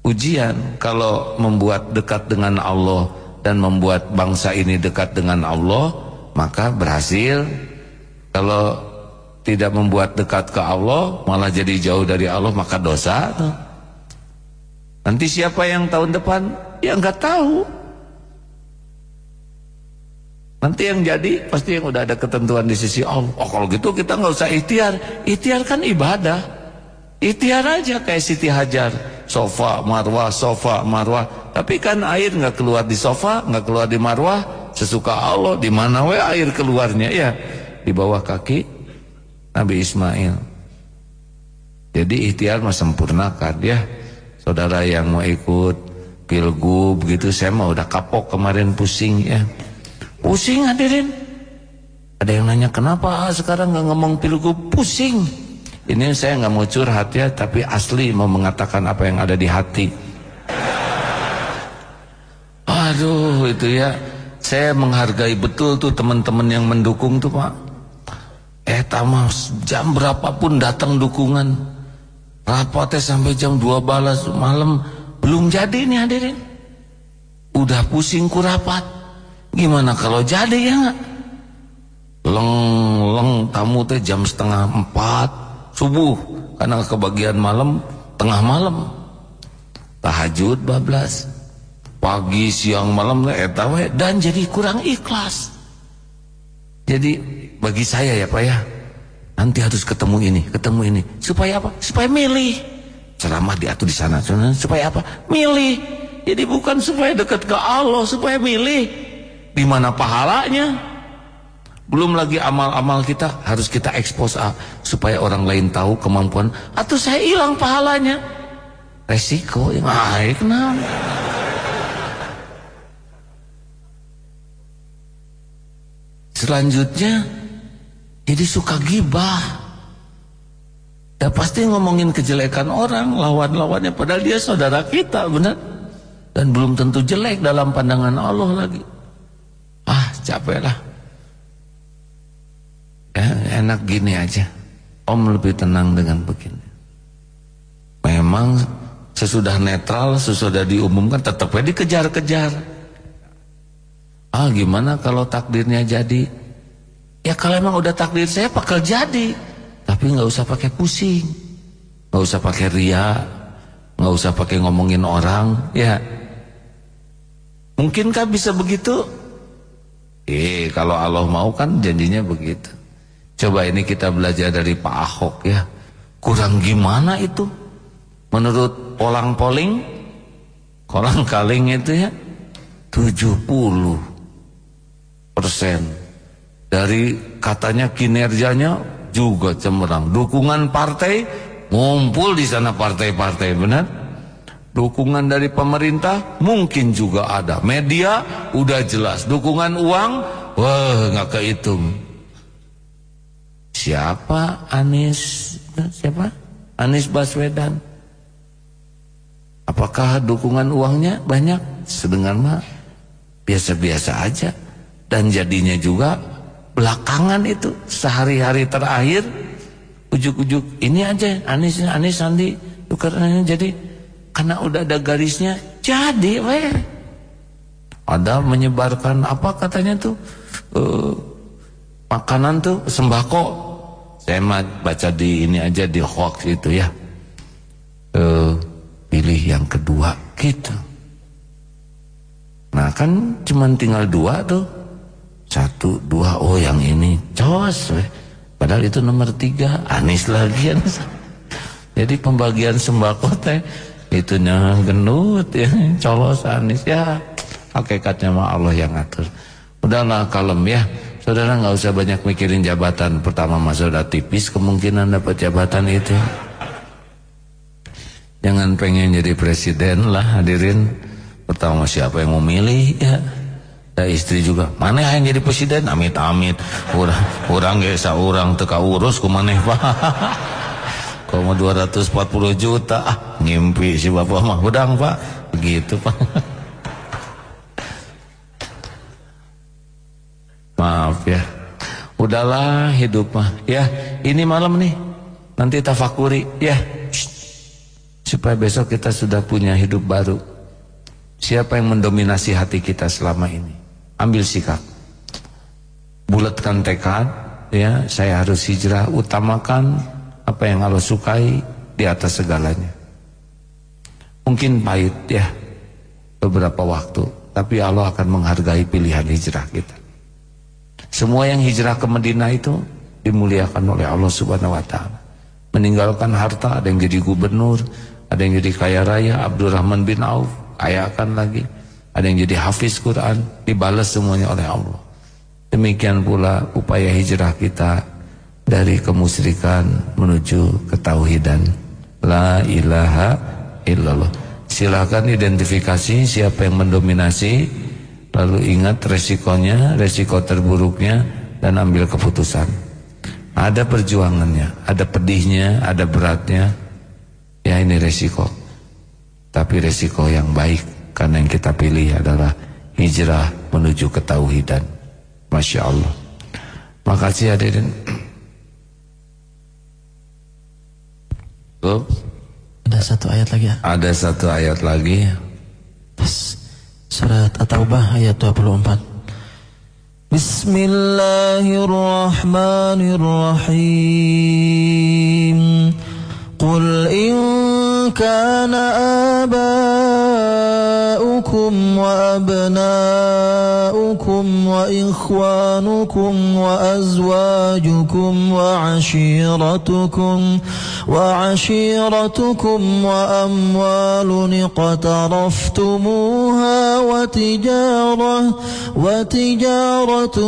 Speaker 1: ujian kalau membuat dekat dengan Allah dan membuat bangsa ini dekat dengan Allah maka berhasil. Kalau tidak membuat dekat ke Allah malah jadi jauh dari Allah maka dosa. Nanti siapa yang tahun depan? Ya nggak tahu. Nanti yang jadi pasti yang udah ada ketentuan di sisi Allah. Oh kalau gitu kita nggak usah ikhtiar. Ikhtiar kan ibadah. Ikhtiar aja kayak Siti Hajar. Sofa marwah sofa marwah tapi kan air nggak keluar di sofa nggak keluar di marwah sesuka Allah di mana we air keluarnya ya di bawah kaki Nabi Ismail. Jadi ikhtiar mah sempurnakan ya. Saudara yang mau ikut pilgub gitu saya mah udah kapok kemarin pusing ya. Pusing hadirin. Ada yang nanya kenapa sekarang nggak ngomong pilgub pusing. Ini saya nggak mau curhat ya tapi asli mau mengatakan apa yang ada di hati. Aduh itu ya. Saya menghargai betul tuh teman-teman yang mendukung tuh Pak. Eh tamas jam berapapun datang dukungan. Rapatnya sampai jam 2 balas malam. Belum jadi nih hadirin. Udah pusing ku rapat gimana kalau jadi ya nggak? Leng leng tamu teh jam setengah empat. Subuh karena kebagian malam tengah malam. Tahajud bablas pagi siang malam eh tahu dan jadi kurang ikhlas. Jadi bagi saya ya Pak ya nanti harus ketemu ini ketemu ini. Supaya apa? Supaya milih. Ceramah diatur di sana. Supaya apa? Milih. Jadi bukan supaya dekat ke Allah supaya milih. Di mana pahalanya? Belum lagi amal-amal kita harus kita ekspos ah, supaya orang lain tahu kemampuan. Atau saya hilang pahalanya? Resiko yang ah, kenapa selanjutnya jadi suka gibah. Ya pasti ngomongin kejelekan orang, lawan-lawannya. Padahal dia saudara kita, benar? Dan belum tentu jelek dalam pandangan Allah lagi. Ah, capek lah. Ya, enak gini aja. Om lebih tenang dengan begini. Memang sesudah netral, sesudah diumumkan, tetapnya dikejar-kejar. Ah, gimana kalau takdirnya jadi? Ya kalau emang udah takdir saya bakal jadi. Tapi nggak usah pakai pusing. nggak usah pakai ria. nggak usah pakai ngomongin orang. Ya. Mungkinkah bisa begitu? Eh kalau Allah mau kan janjinya begitu. Coba ini kita belajar dari Pak Ahok ya. Kurang gimana itu? Menurut polang poling, kolang kaling itu ya 70 persen dari katanya kinerjanya juga cemerlang. Dukungan partai ngumpul di sana partai-partai benar. Dukungan dari pemerintah mungkin juga ada. Media udah jelas. Dukungan uang wah nggak kehitung. Siapa Anies? Siapa? Anies Baswedan. Apakah dukungan uangnya banyak? Sedengar mah biasa-biasa aja. Dan jadinya juga belakangan itu sehari-hari terakhir ujuk-ujuk ini aja Anis Anis Sandi tukerannya jadi karena udah ada garisnya jadi weh. Ada menyebarkan apa katanya tuh uh, makanan tuh sembako. Saya baca di ini aja di hoax itu ya. Uh, pilih yang kedua gitu. Nah kan cuman tinggal dua tuh satu dua oh yang ini. Cos padahal itu nomor tiga. Anis lagi Anis. jadi pembagian sembako teh itunya genut ya. Colos Anis ya. Hakikatnya mah Allah yang ngatur. Udahlah kalem ya. Saudara nggak usah banyak mikirin jabatan pertama mas sudah tipis kemungkinan dapat jabatan itu. Jangan pengen jadi presiden lah hadirin. Pertama siapa yang mau milih ya ada istri juga mana yang jadi presiden? Amit amit. Orang orang gak orang teka urus ku maneh pak. <laughs> Mau 240 juta ah ngimpi si bapak mah udang pak. Begitu pak. <laughs> Maaf ya. Udahlah hidup mah. Ya ini malam nih. Nanti tafakuri ya. Supaya besok kita sudah punya hidup baru. Siapa yang mendominasi hati kita selama ini ambil sikap. Bulatkan tekad ya. Saya harus hijrah utamakan apa yang Allah sukai di atas segalanya. Mungkin pahit ya beberapa waktu. Tapi Allah akan menghargai pilihan hijrah kita. Semua yang hijrah ke Madinah itu dimuliakan oleh Allah Subhanahu wa taala. Meninggalkan harta ada yang jadi gubernur ada yang jadi kaya raya Abdurrahman bin Auf ayakan lagi ada yang jadi hafiz Quran dibalas semuanya oleh Allah Demikian pula upaya hijrah kita dari kemusyrikan menuju ketauhidan. La ilaha illallah. Silakan identifikasi siapa yang mendominasi, lalu ingat resikonya, resiko terburuknya dan ambil keputusan. Ada perjuangannya, ada pedihnya, ada beratnya. Ya ini resiko. Tapi resiko yang baik karena yang kita pilih adalah hijrah menuju ketauhidan. Masya Allah. Makasih hadirin.
Speaker 2: Oh. Ada satu ayat lagi ya?
Speaker 1: Ada satu ayat lagi.
Speaker 2: Surat At-Taubah ayat 24 Bismillahirrahmanirrahim. Qul in kana aba'ukum abna'ukum وإخوانكم وأزواجكم وعشيرتكم وعشيرتكم وأموال اقترفتموها وتجارة وتجارة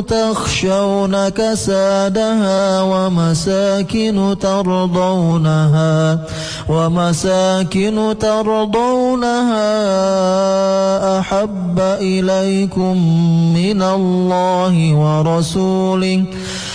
Speaker 2: تخشون كسادها ومساكن ترضونها ومساكن ترضونها أحب إليكم من الله ورسوله.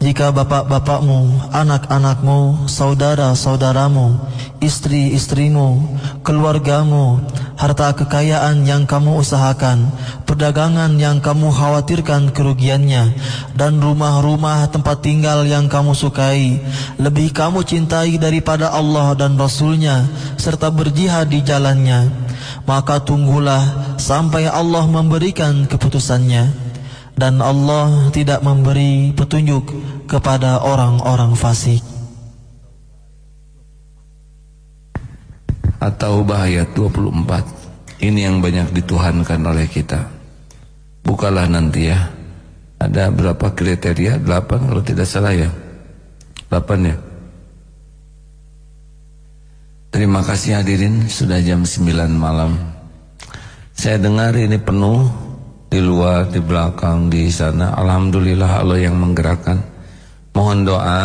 Speaker 2: jika bapak-bapakmu, anak-anakmu, saudara-saudaramu, istri-istrimu, keluargamu, harta kekayaan yang kamu usahakan, perdagangan yang kamu khawatirkan kerugiannya, dan rumah-rumah tempat tinggal yang kamu sukai, lebih kamu cintai daripada Allah dan Rasulnya, serta berjihad di jalannya, maka tunggulah sampai Allah memberikan keputusannya dan Allah tidak memberi petunjuk kepada orang-orang fasik.
Speaker 1: Atau bahaya 24 Ini yang banyak dituhankan oleh kita. Bukalah nanti ya. Ada berapa kriteria? 8 kalau tidak salah ya. 8 ya. Terima kasih hadirin Sudah jam 9 malam. Saya dengar ini penuh di luar, di belakang, di sana. Alhamdulillah Allah yang menggerakkan. Mohon doa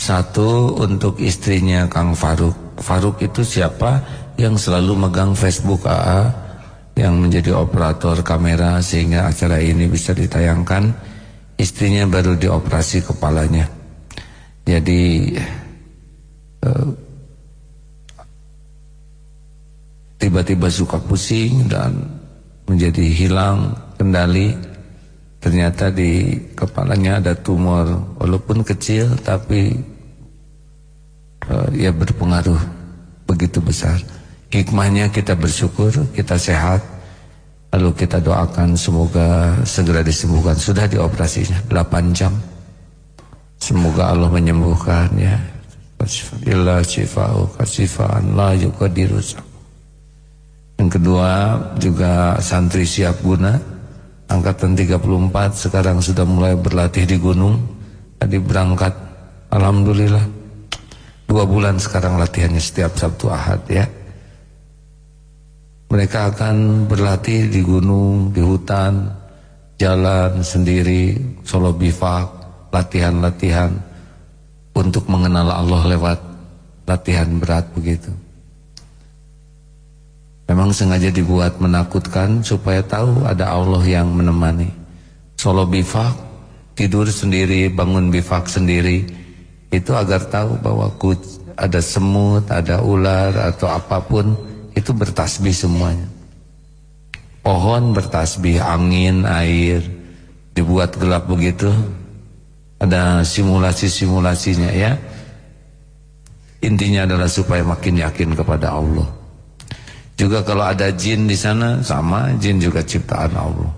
Speaker 1: satu untuk istrinya Kang Faruk. Faruk itu siapa? Yang selalu megang Facebook AA yang menjadi operator kamera sehingga acara ini bisa ditayangkan. Istrinya baru dioperasi kepalanya. Jadi eh, tiba-tiba suka pusing dan menjadi hilang kendali. Ternyata di kepalanya ada tumor walaupun kecil tapi uh, ya berpengaruh begitu besar. Hikmahnya kita bersyukur kita sehat. Lalu kita doakan semoga segera disembuhkan. Sudah dioperasinya 8 jam. Semoga Allah menyembuhkan ya. Illa shifa'u yang kedua juga santri siap guna. Angkatan 34 sekarang sudah mulai berlatih di gunung. Tadi berangkat. Alhamdulillah. Dua bulan sekarang latihannya setiap Sabtu Ahad ya. Mereka akan berlatih di gunung, di hutan Jalan sendiri, solo bivak Latihan-latihan Untuk mengenal Allah lewat latihan berat begitu Memang sengaja dibuat menakutkan supaya tahu ada Allah yang menemani. Solo bifak, tidur sendiri, bangun bifak sendiri. Itu agar tahu bahwa ada semut, ada ular atau apa pun itu bertasbih semuanya. Pohon bertasbih, angin, air dibuat gelap begitu. Ada simulasi-simulasinya ya. Intinya adalah supaya makin yakin kepada Allah. Juga kalau ada jin di sana sama, jin juga ciptaan Allah.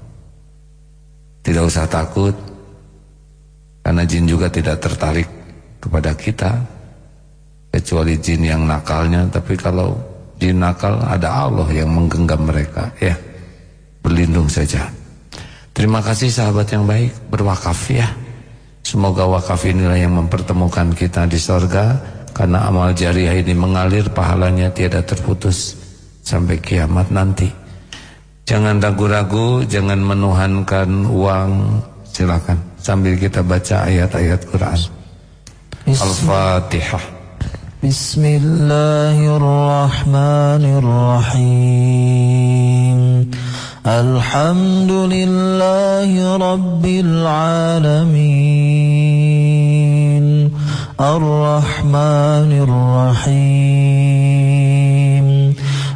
Speaker 1: Tidak usah takut karena jin juga tidak tertarik kepada kita kecuali jin yang nakalnya. Tapi kalau jin nakal ada Allah yang menggenggam mereka. Ya berlindung saja. Terima kasih sahabat yang baik. Berwakaf ya. Semoga wakaf inilah yang mempertemukan kita di sorga karena amal jariah ini mengalir pahalanya tiada terputus sampai kiamat nanti. Jangan ragu-ragu, jangan menuhankan uang, silakan sambil kita baca ayat-ayat Quran.
Speaker 2: Al-Fatihah. Bismillahirrahmanirrahim. Alhamdulillahi rabbil alamin. Ar-Rahmanir Rahim.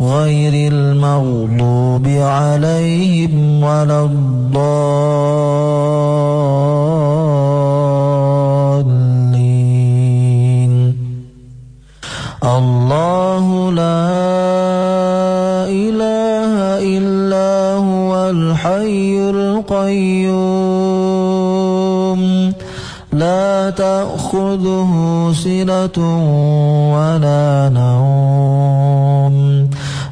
Speaker 2: غير المغضوب عليهم ولا الضالين. الله لا إله إلا هو الحي القيوم. لا تأخذه سنة ولا نوم.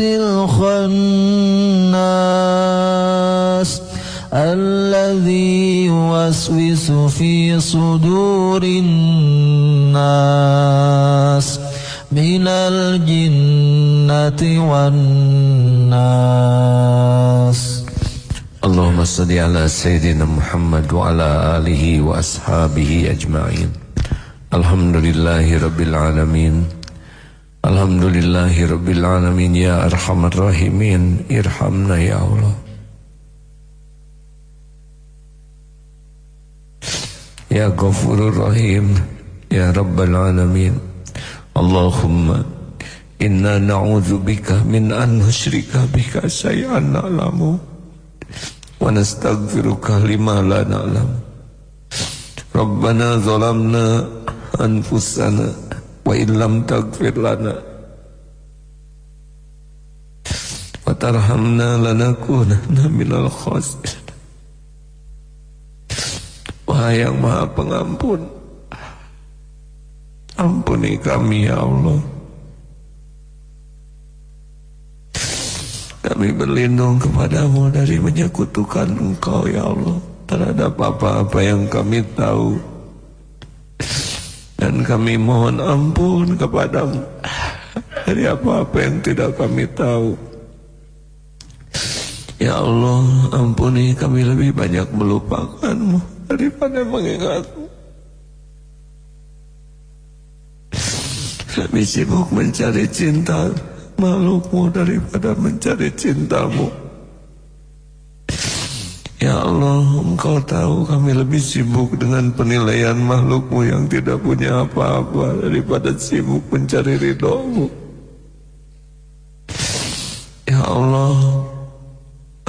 Speaker 2: الخناس الذي يوسوس في صدور الناس من الجنة والناس.
Speaker 1: اللهم صل على سيدنا محمد وعلى آله وأصحابه أجمعين. الحمد لله رب العالمين. Alhamdulillahi Rabbil Alamin Ya Arhamar Rahimin Irhamna Ya Allah Ya Ghafurur Rahim Ya Rabbal Alamin Allahumma Inna na'udhu bika min an nusyrika bika say'an na'lamu Wa nastaghfiruka lima la na'lamu Rabbana zalamna anfusana wa illam taghfir lana. Wa tarhamna lanakunanna minal khasirin. Wahai yang maha pengampun Ampuni kami ya Allah. Kami berlindung kepadamu dari menyekutukan engkau ya Allah Terhadap apa-apa yang kami tahu dan kami mohon ampun kepadamu. Dari apa-apa yang tidak kami tahu. Ya Allah ampuni kami lebih banyak melupakanmu Daripada mengingatmu. Kami sibuk mencari cinta makhlukmu daripada mencari cintamu Ya Allah, engkau tahu kami lebih sibuk dengan penilaian makhlukmu yang tidak punya apa-apa daripada sibuk mencari ridhomu. Ya Allah,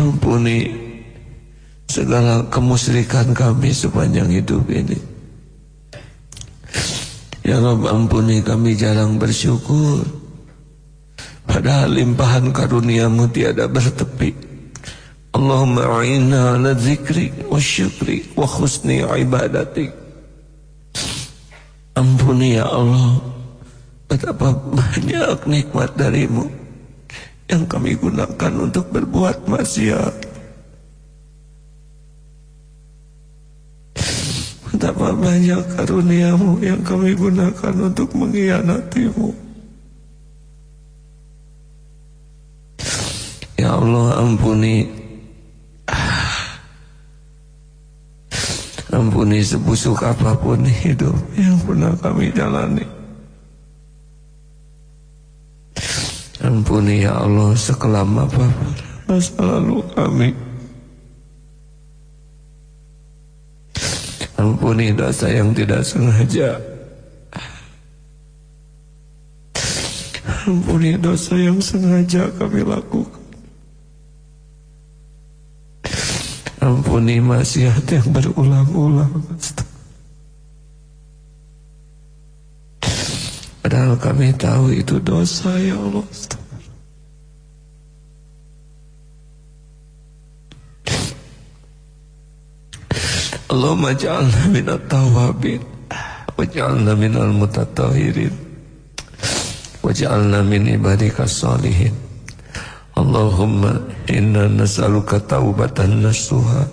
Speaker 1: ampuni segala kemusyrikan kami sepanjang hidup ini. Ya Allah, ampuni kami jarang bersyukur. Padahal limpahan karuniamu tiada bertepi. Allahumma a'inna ala zikri wa syukri wa khusni ibadatik. Ampuni ya Allah Betapa banyak nikmat darimu Yang kami gunakan untuk berbuat maksiat. Betapa banyak karuniamu yang kami gunakan untuk mengkhianatimu. Ya Allah ampuni Ampuni sebusuk apa pun <laughs> hidup yang pernah kami jalani. Ampuni ya Allah sekelam apa pun masa lalu kami. Ampuni dosa yang tidak sengaja. Ampuni dosa yang sengaja kami lakukan. Ampuni maksiat yang berulang-ulang Padahal kami tahu itu dosa ya Allah Allahumma ja'alna minat tawabin Waj'alna minal mutatahirin Waj'alna min ibadika salihin Allahumma inna nas'aluka taubatan nasuha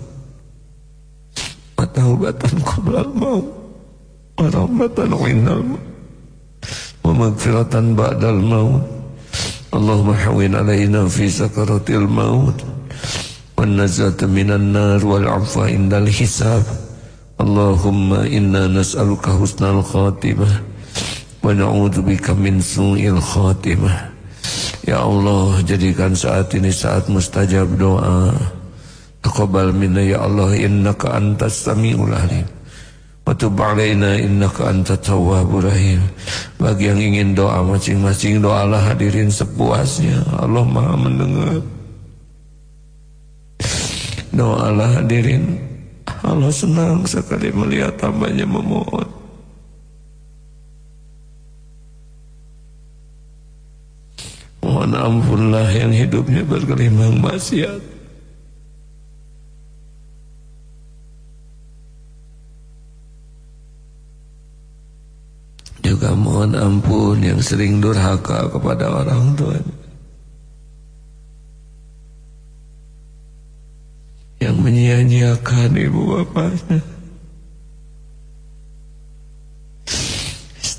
Speaker 1: wa taubatan qabla al-maut wa rahmatan maut wa magfiratan ba'dal maut Allahumma hawin alaina fi sakaratil maut wa nazata minan nar wal afa indal hisab Allahumma inna nas'aluka husnal khatimah wa na'udzubika min su'il khatimah Ya Allah jadikan saat ini saat mustajab doa. Taqabbal minna ya Allah innaka antas samiul alim. Wa tub alaina innaka antat tawwabur rahim. Bagi yang ingin doa masing-masing doalah hadirin sepuasnya. Allah Maha mendengar. Doalah hadirin. Allah senang sekali melihat hambanya memohon Mohon ampunlah yang hidupnya bergelimang maksiat. Juga mohon ampun yang sering durhaka kepada orang tuanya. Yang menyia-nyiakan ibu bapaknya.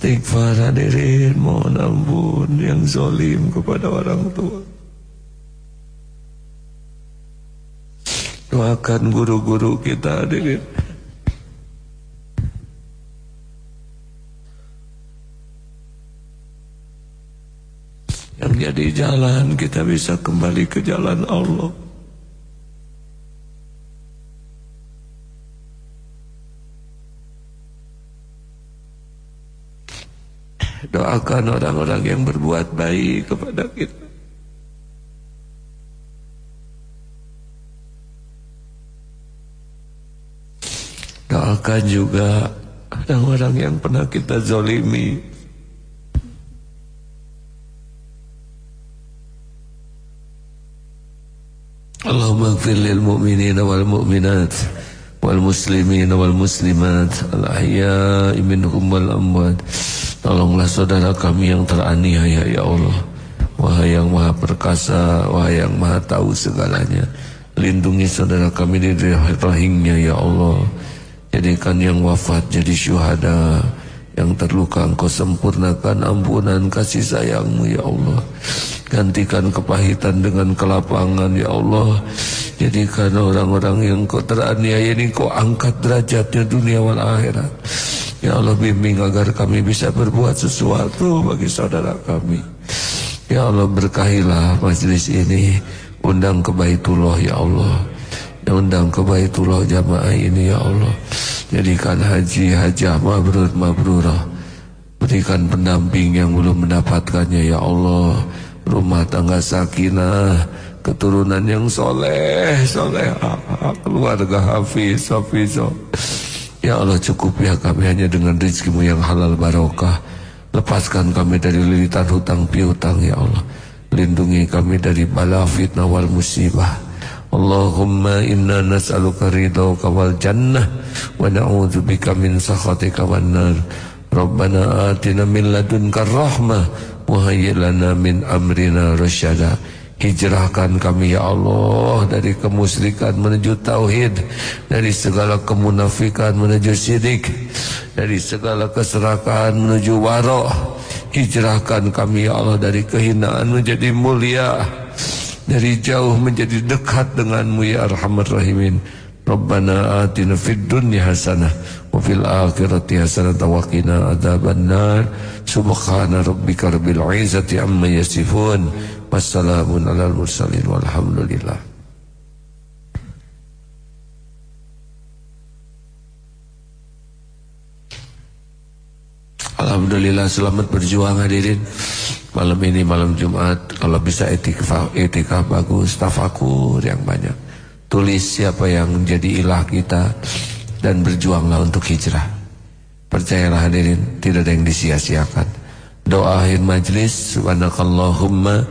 Speaker 1: Istighfar hadirin mohon ampun yang zolim kepada orang tua. Doakan guru-guru kita hadirin. jadi jalan kita bisa kembali ke jalan Allah. Doakan orang-orang yang berbuat baik kepada kita. Doakan juga orang-orang yang pernah kita zolimi. Allahumma gfir lil mu'minin wal mu'minat wal muslimin wal muslimat al ahya'i minhum wal amwat. Tolonglah saudara kami yang teraniaya ya Allah. Wahai yang maha perkasa, wahai yang maha tahu segalanya. Lindungi saudara kami di rahimnya ya Allah. Jadikan yang wafat jadi syuhada Yang terluka engkau sempurnakan ampunan kasih sayangmu ya Allah. Gantikan kepahitan dengan kelapangan ya Allah. Jadikan orang-orang yang kau teraniaya ini kau angkat derajatnya dunia wal akhirat. Ya Allah bimbing agar kami bisa berbuat sesuatu bagi saudara kami. Ya Allah berkahilah majlis ini. Undang ke Baitullah ya Allah. Undang ke Baitullah jamaah ini ya Allah jadikan haji hajah mabrur mabrurah. Berikan pendamping yang belum mendapatkannya ya Allah. Rumah tangga sakinah keturunan yang soleh soleh. Keluarga hafiz hafiz. Ya Allah cukup ya kami hanya dengan rezekimu yang halal barokah. Lepaskan kami dari lilitan hutang piutang ya Allah. Lindungi kami dari bala fitnah wal musibah Allahumma inna nas'aluka ridhaka wal jannah wa na'udzubika min sakhatika wan nar. Rabbana atina min ladunka rahmah wa lana min amrina rasyada. Hijrahkan kami ya Allah dari kemusyrikan menuju tauhid, dari segala kemunafikan menuju syirik, dari segala keserakahan menuju wara. Hijrahkan kami ya Allah dari kehinaan menjadi mulia dari jauh menjadi dekat denganmu ya arhamar rahimin. Rabbana atina fid dunya hasanah wa fil akhirati hasanah wa qina adzabannar. Subhana rabbika rabbil izzati amma yasifun. Wassalamun alal mursalin. Walhamdulillah Alhamdulillah selamat berjuang hadirin. Malam ini malam Jumat Kalau bisa etika, etika bagus Tafakur yang banyak. Tulis siapa yang menjadi ilah kita Dan berjuanglah untuk hijrah. Percayalah hadirin Tidak ada yang disia-siakan. Doa akhir majlis Subhanakallahumma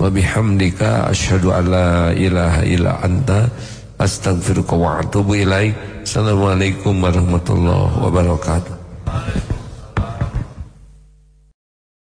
Speaker 1: Wa bihamdika Ashadu an la ilaha illa anta Astaghfiruka wa atubu ilaih Assalamualaikum warahmatullahi wabarakatuh